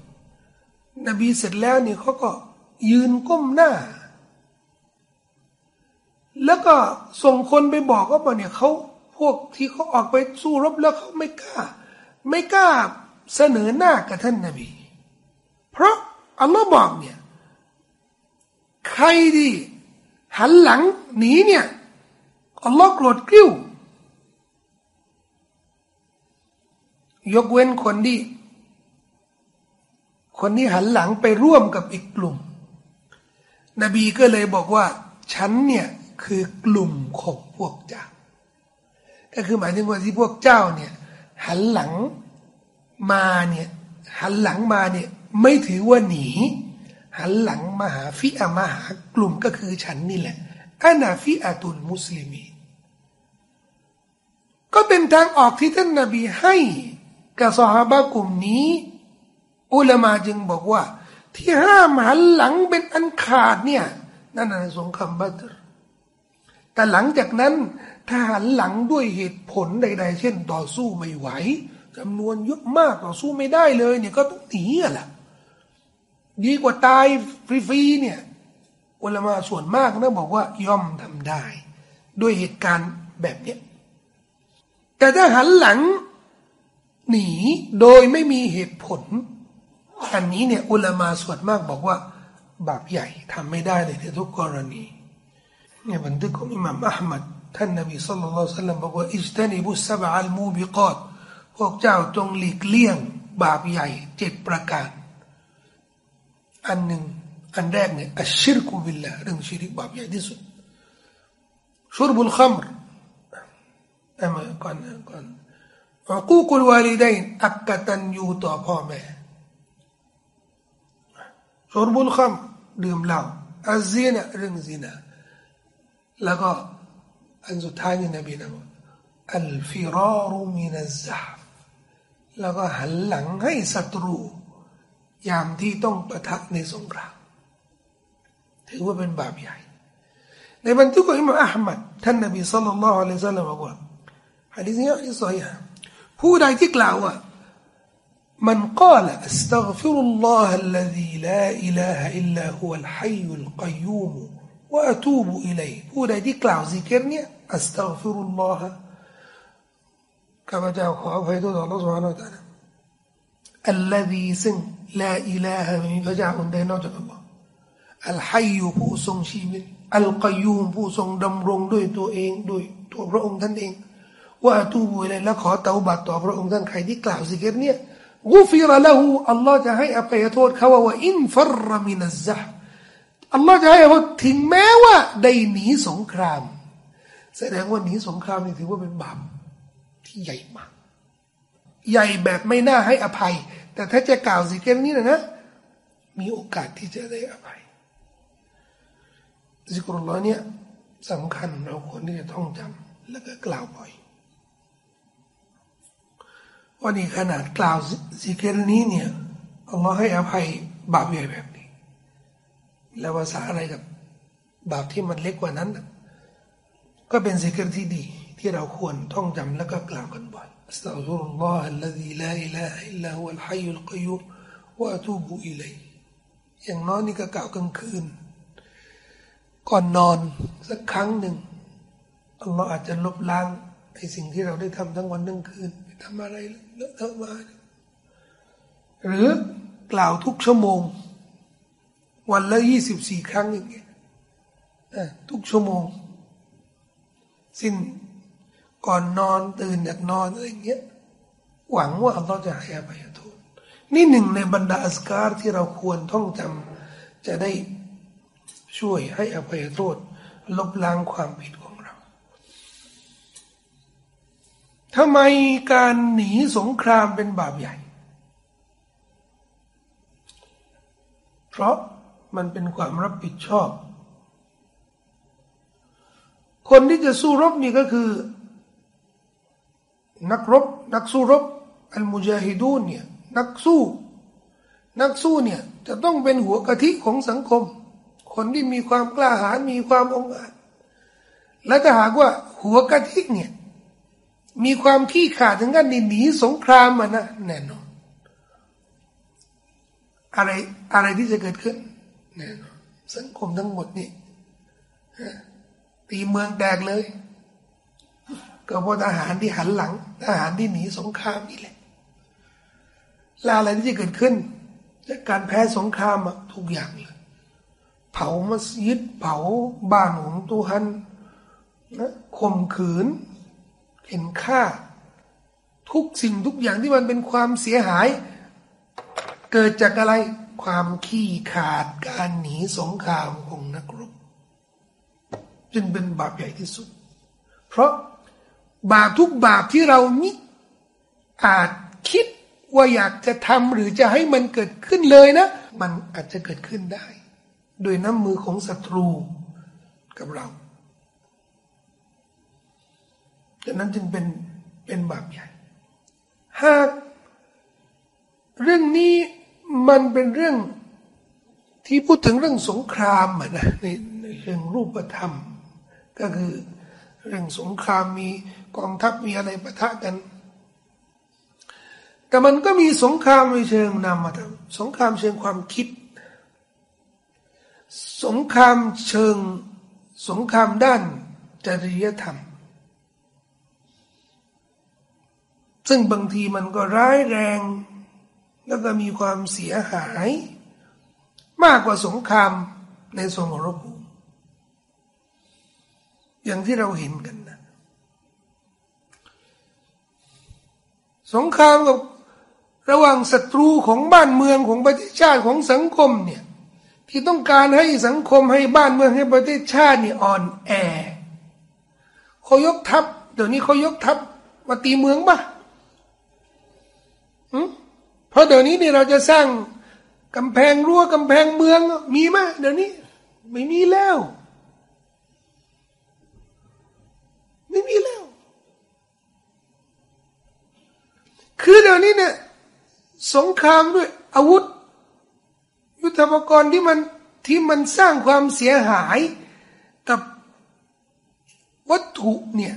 นบีเสร็จแล้วเนี่ยเขาก็ยืนก้มหน้า แล้วก็ส่งคนไปบอกว่าเนี่ยเขาพวกที่เขาออกไปสู้รบแล้วเขาไม่กล้า ไม่กล้า เสนอหน้ากับท่านนบี เพราะอัลลอฮ์บอกเนี่ยใครดีหันหลังหนีเนี่ยอัลลอฮ์โกรธกริ้วยกเว้นคนที่คนที่หันหลังไปร่วมกับอีกกลุ่ม นบีก็เลยบอกว่า ฉันเนี่ยคือกลุ่มของพวกเจ้า ก็คือหมายถึงว่าที่พวกเจ้าเนี่ยหันหลัง มาเนี่ยหันหลังมาเนี่ยไม่ถือว่าหนี หันหลังมาหาฟิอามาหากลุ่มก็คือฉันนี่แหละอานาฟิอาตุลมุสลิมีก็เป็นทางออกที่ท่านนาบีให้กับสหายกลุ่มนี้ อุลามาจึงบอกว่า ที่ห้ามหันหลังเป็นอันขาดเนี่ยนั่นในสงครามบัตรแต่หลังจากนั้นถ้าหันหลังด้วยเหตุผลใด ๆ เช่น ต่อสู้ไม่ไหว จำนวนเยอะมากต่อสู้ไม่ได้เลยเนี่ยก็ต้องหนีอะล่ะดีกว่าตายฟรีๆเนี่ยอุลามาส่วนมากนะบอกว่าย่อมทำได้ ด้วยเหตุการณ์แบบเนี้ยแต่ถ้าหันหลังหนีโดยไม่มีเหตุผล อันนี้เนี่ยอุลามาส่วนมากบอกว่า บาปใหญ่ทำไม่ได้เลยในทุกกรณีเนี่ยบันทึกของอิหม่ามอัลมัดท่านนบีสุลต่านสัลลัมบอกว่าอิจตานิบุสบะอัลมูบิกอต พวกเจ้าจงหลีกเลี่ยงบาปใหญ่เจ็ดประการ อันหนึ่งอันแรกเนี่ยอัชชิรกุบิลละเรื่องชิริกบาปใหญ่ที่สุดชุรบุลขมรเอามาก่อนก่อนอักูกุลวาลิดัยอักตันยูต่อพ่อแม่ชุรบุลขัมดื่มเหล้าอัซีนะเรื่องซีนะแล้วก็อันสุดท้ายนี่นบีนะอัลฟิรารุมินัซซา แล้วก็หันหลังให้ศัตรู ยามที่ต้องประทักในสงครามถือว่าเป็นบาปใหญ่ ในบันทึกของอิมามอัลมัดท่านนบีสัลลัลลอฮุอะลัยฮิสซาลลัมบอกว่าฮะดีษนี้อิสอยฮะผู้ใดที่กล่าวว่า من قال استغفر الله الذي لا إله إلا هو الحي القيوم وأتوب إليه ผู้ใดที่กล่าวซิกรเนี่ย أستغفر الله ข้าพเจ้าขออภัยต่ออัลลอฮฺสุานะอัลลอฮีซึ่งลาอิลาฮะมีพระเจ้าองค์ใดนอกจากอัลลอฮฺอัลฮัยยูผู้ทรงชีวิตอัลกยูผู้ทรงดำรงด้วยตัวเองด้วยตัวพระองค์ท่านเอง ว่าตูบุเลยและขอเตาบัตต่อพระองค์ท่านใครที่กล่าวสิกรเนี่ยกูฟิรละหูอัลลอฮ์จะให้อภัยโทษเขาว่าอินฟรมินัซะอัลลอฮ์จะให้โทษถึงแม้ว่าได้หนีสงคราม แสดงว่าหนีสงครามนี่ถือว่าเป็นบาป ที่ใหญ่มาก ใหญ่แบบไม่น่าให้อภัย แต่ถ้าจะกล่าวสิเกนนี้นะนะ มีโอกาสที่จะได้อภัยซิกรุลลอฮ์เนี่ยสำคัญเราควรที่จะท่องจำแล้วก็กล่าวบ่อยว่านี่ขนาดกล่าวสิกรนี้เนี่ยอัลลอฮ์ให้อภัยบาปใหญ่แบบนี้ แล้วภาษาอะไรกับบาปที่มันเล็กกว่านั้น ก็เป็นสิกรที่ดี ที่เราควรท่องจำแล้วก็กล่าวกันบ่อยอัสตัฟุรุลลอฮ์ الذي لا إله إلا هو الحي القيوم وأتوب إليه อย่างน้อยนี่ก็กล่าวกลางคืน ก่อนนอนสักครั้งหนึ่งอัลลอฮ์อาจจะลบล้างไอ้สิ่งที่เราได้ทำทั้งวันทั้งคืนทำอะไรเลอะเทอะมาหรือกล่าวทุกชั่วโมง วันละยี่สิบสี่ครั้งอย่างเงี้ยทุกชั่วโมง สิ้น ก่อนนอนตื่นจากนอนอะไรเงี้ยหวังว่าอัลลอฮ์จะให้อภัยโทษนี่หนึ่งในบรรดาอัสการที่เราควรท่องจำจะได้ช่วยให้อภัยโทษ ลบล้างความผิดของเราทำไมการหนีสงครามเป็นบาปใหญ่ เพราะมันเป็นความรับผิดชอบ คนที่จะสู้รบนี่ก็คือ นักรบ นักสู้รบ อัลมุจาฮิดูนเนี่ยนักสู้ นักสู้เนี่ยจะต้องเป็นหัวกะทิของสังคม คนที่มีความกล้าหาญมีความองอาจและถ้าหากว่าหัวกะทิเนี่ยมีความขี้ขาดถึงกันหนีสงครามมานะแน่นอนอะไรอะไรที่จะเกิดขึ้นแน่นอนสังคมทั้งหมดนี่ตีเมืองแตกเลย ก็พราะทหารที่หันหลัง ทหารที่หนีสงครามนี่แหละแล้วอะไรที่จะเกิดขึ้นจากการแพ้สงครามทุกอย่างเลย เผามัสยิดเผาบ้านของตูฮันนะข่มขืน เห็นค่า ทุกสิ่งทุกอย่างที่มันเป็นความเสียหาย เกิดจากอะไรความขี้ขาดการหนีสงครามของนักรบจึงเป็นบาปใหญ่ที่สุด เพราะ บาปทุกบาปที่เรามิอาจคิดว่าอยากจะทำหรือจะให้มันเกิดขึ้นเลยนะ มันอาจจะเกิดขึ้นได้ โดยน้ำมือของศัตรูกับเราดังนั้นจึงเป็นเป็นบาปใหญ่ หากเรื่องนี้มันเป็นเรื่องที่พูดถึงเรื่องสงครามนะในในเรื่องรูปธรรม ก็คือเรื่องสงครามมี กองทัพมีอะไรปะทะกัน แต่มันก็มีสงครามในเชิงนามธรรมสงครามเชิงความคิด สงครามเชิงสงครามด้านจริยธรรม ซึ่งบางทีมันก็ร้ายแรง แล้วก็มีความเสียหาย มากกว่าสงครามในสมรภูมิอย่างที่เราเห็นกันนะ สงครามกับระหว่างศัตรูของบ้านเมืองของประเทศชาติของสังคมเนี่ยที่ต้องการให้สังคมให้บ้านเมืองให้ประเทศชาตินี่อ่อนแอเขายกทัพเดี๋ยวนี้เขายกทัพมาตีเมืองปะเพราะเดี๋ยวนี้เนี่ยเราจะสร้างกำแพงรั้วกำแพงเมืองมีไหมเดี๋ยวนี้ ไม่มีแล้ว ไม่มีแล้ว คือเดี๋ยวนี้เนี่ยสงครามด้วยอาวุธ ยุทธปกรณ์ที่มันที่มันสร้างความเสียหายกับวัตถุเนี่ย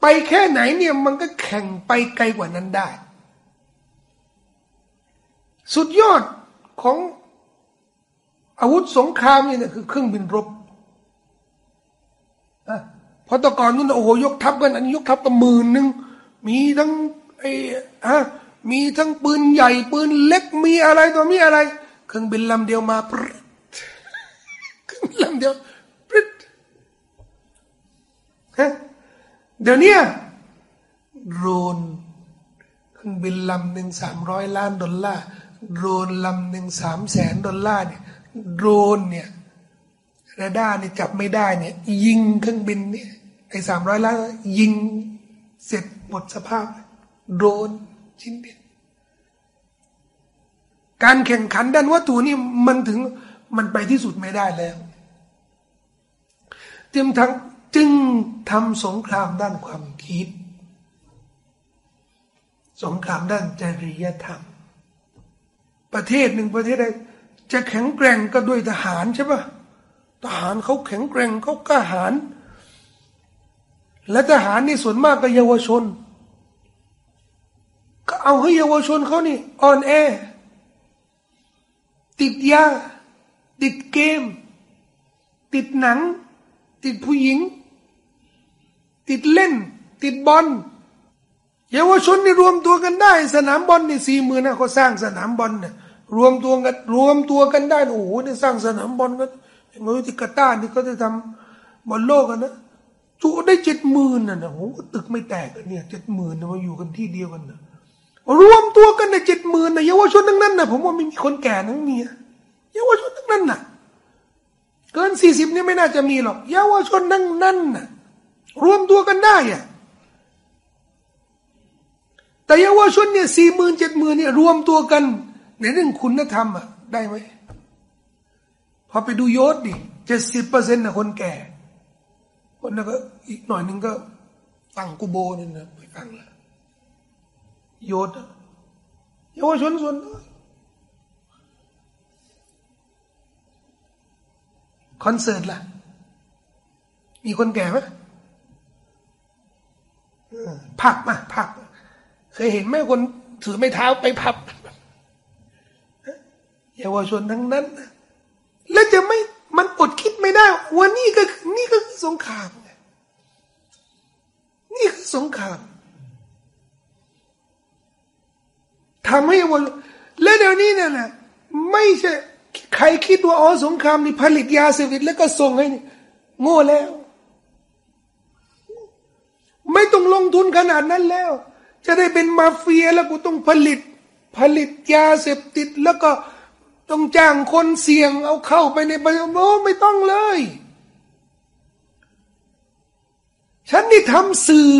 ไปแค่ไหนเนี่ยมันก็แข่งไปไกลกว่านั้นได้ สุดยอดของอาวุธสงครามนี่เนี่ยคือเครื่องบินรบ เพราะตะกอนนู้นโอ้โหยกทัพกัน อันนี้ยกทัพกันหมื่นหนึ่งมีทั้งไอ้ฮะมีทั้งปืนใหญ่ปืนเล็กมีอะไรตัวมีอะไร เครื่องบินลำเดียวมาปรเครื่องบินลำเดียวปรฮะเดี๋ยวนี้โดรนมันบินลำหนึ่งสามร้อยล้านดอลลาร์โดรนลำหนึ่งสามแสนดอลลาร์เนี่ยโดรนเนี่ยเรดาร์เนี่ยจับไม่ได้เนี่ย ยิงเครื่องบินเนี่ย อ้สามร้อยล้านยิงเสร็จหมดสภาพ โดนชิ้นเดียวการแข่งขันด้านวัตถุนี่มันถึงมันไปที่สุดไม่ได้แล้วจึงทั้งจึงทำสงครามด้านความคิด สงครามด้านจริยธรรม ประเทศหนึ่งประเทศใดจะแข็งแกร่งก็ด้วยทหารใช่ปะทหารเขาแข็งแกร่งเขากล้าหาญ และทหารนี่ส่วนมากก็เยาวชน ก็เอาให้เยาวชนเขานี่อ่อนแอ ติดยา ติดเกม ติดหนัง ติดผู้หญิง ติดเล่น ติดบอลเยาวชนนี่รวมตัวกันได้ สนามบอลนี่สี่หมื่นนะเขาสร้างสนามบอลเนี่ยรวมตัวกันรวมตัวกันได้โอ้โหนี่สร้างสนามบอลกันเมื่อที่กาตาร์นี่ก็จะทำบอลโลกกันนะ จุได้เจ็ดหมื่นน่ะนะโอ้ตึกไม่แตกเนี่ยเจ็ดหมื่นมาอยู่กันที่เดียวกันนะรวมตัวกันในเจ็ดหมื่นนะเยาวชนทั้งนั้นนะผมว่าไม่มีคนแก่ทั้งมีเยาวชนทั้งนั้นน่ะเกินสี่สิบนี่ไม่น่าจะมีหรอกเยาวชนทั้งนั้นนะรวมตัวกันได้อะแต่เยาวชนเนี่ยสี่หมื่นเจ็ดหมื่นเนี่ยรวมตัวกัน ในเรื่องคุณธรรมอะได้ไหมพอไปดูยศดิเจ็ดสิบเปอร์เซ็นต์นะคนแก่ คนนั้นก็อีกหน่อยหนึ่งก็ฟังกูโบนี่นะไปฟังละโยศเยาวชนส่วนน้อยคอนเสิร์ตล่ะ มีคนแก่ไหมผับมาผับเคยเห็นไหมคนถือไม้เท้าไปผับเยาวชนทั้งนั้น แล้วจะไม่ มันอดคิดไม่ได้ว่านี่ก็นี่ก็คือสงครามนี่คือสงครามทำให้วันและเดี๋ยวนี้เนี่ยนะไม่ใช่ใครคิดว่าอ๋อสงครามนี่ผลิตยาเสพติดแล้วก็ส่งให้โง่แล้ว ไม่ต้องลงทุนขนาดนั้นแล้ว จะได้เป็นมาเฟียแล้วกูต้องผลิต ผลิตยาเสพติดแล้วก็ ต้องจ้างคนเสี่ยงเอาเข้าไปในบริโภไม่ต้องเลย ฉันนี่ทำสื่อ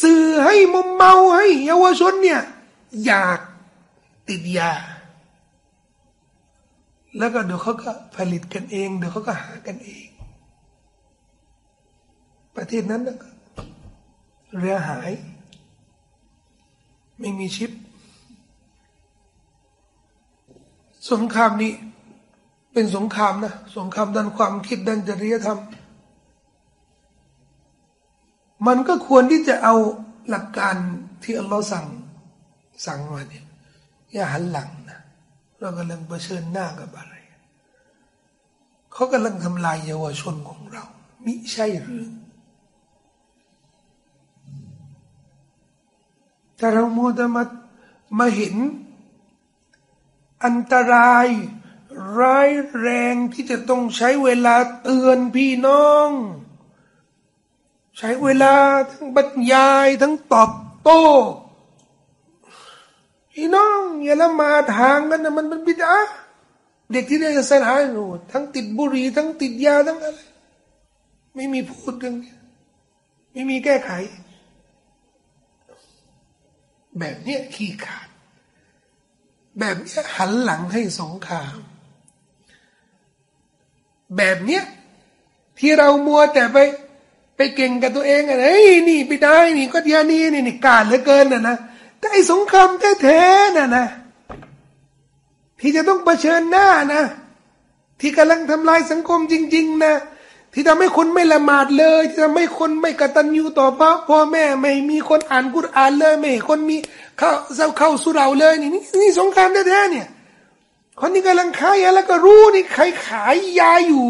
สื่อให้มุมเมาให้เยาวชนเนี่ย อยากติดยา แล้วก็เดี๋ยวเขาก็ผลิตกันเอง เดี๋ยวเขาก็หากันเอง ประเทศนั้นก็เรือหาย ไม่มีชิป สงครามนี้ เป็นสงครามนะสงครามด้านความคิดด้านจริยธรรม มันก็ควรที่จะเอาหลักการที่อัลลอฮ์สั่งสั่งมาเนี่ยอย่าหันหลังนะเรากำลังเผชิญหน้ากับอะไรเขากำลังทำลายเยาวชนของเรา มิใช่หรือแต่เราโมดมามาเห็น อันตราย ร้ายแรงที่จะต้องใช้เวลาเตือนพี่น้อง ใช้เวลาทั้งบรรยายทั้งตอบโต้พี่น้องอย่าละมาทางกันนะมันเป็นบิดาเด็กที่เรียนศาสนาหนูทั้งติดบุหรี่ทั้งติดยาทั้งอะไรไม่มีพูดเรื่องนี้ไม่มีแก้ไข แบบเนี้ยขี้ขาด แบบนี้หันหลังให้สงคราม แบบเนี้ยที่เรามัวแต่ไปไปเก่งกับตัวเองอะไรนี่ไปได้นี่ก็ยานี่นี่นี่การเหลือเกินนะนะแต่ไอ้สงครามแท้ๆน่ะนะที่จะต้องเผชิญหน้านะ ที่กำลังทำลายสังคมจริง ๆ นะ ที่ทำให้คนไม่ละหมาดเลย ที่ทำให้คนไม่กตัญญูต่อพ่อพ่อแม่ไม่มีคนอ่านกุรอานเลย ไม่คนมี เข้าเข้าสุเราเลยนี่นี่สงครามแท้ๆเนี่ย คนที่กำลังขายยาแล้วก็รู้นี่ใครขายยาอยู่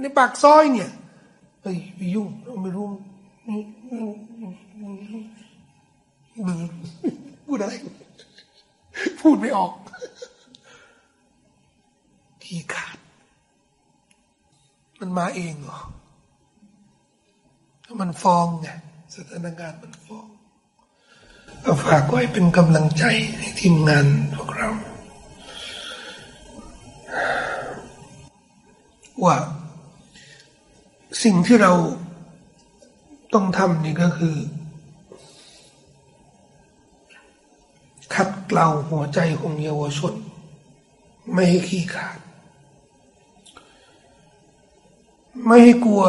ในปากซอยเนี่ยเฮ้ยไปยุ่งไม่รู้พูดอะไร พูดไม่ออกขี้ขาด มันมาเองเหรอมันฟองไงสถานการณ์มันฟอง ก็ฝากไว้เป็นกำลังใจให้ทีมงานพวกเรา ว่า สิ่งที่เราต้องทำนี่ก็คือขัดเกลาหัวใจของเยาวชน ไม่ให้ขี้ขาด ไม่ให้กลัว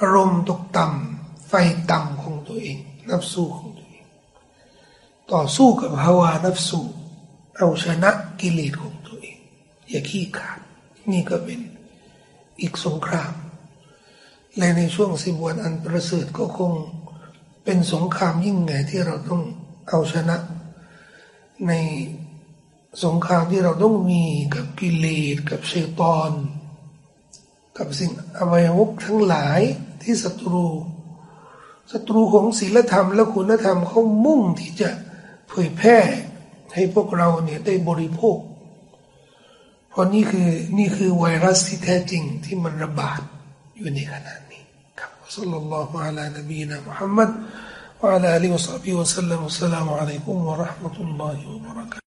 อารมณ์ตกต่ำไฟต่ำของตัวเองนับสู้ของ ต่อสู้กับภาวานับสู้เอาชนะกิเลสของตัวเอง อย่าขี้ขาด นี่ก็เป็นอีกสงคราม และในช่วงสิบวันอันประเสริฐก็คงเป็นสงครามยิ่งใหญ่ที่เราต้องเอาชนะ ในสงครามที่เราต้องมีกับกิเลสกับเชตอน กับสิ่งอวัยวะทั้งหลายที่ศัตรูศัตรูของศีลธรรมและคุณธรรมเขามุ่งที่จะ เผยแพร่ให้พวกเราเนี่ยได้บริโภค เพราะนี่คือนี่คือไวรัสที่แท้จริงที่มันระบาดอยู่ในขณะนี้ครับสัลลัลลอฮุอะลัยนบีนะมุฮัมมัด وعلى آله وصحبه وسلم والسلام عليكم ورحمة الله وبركاته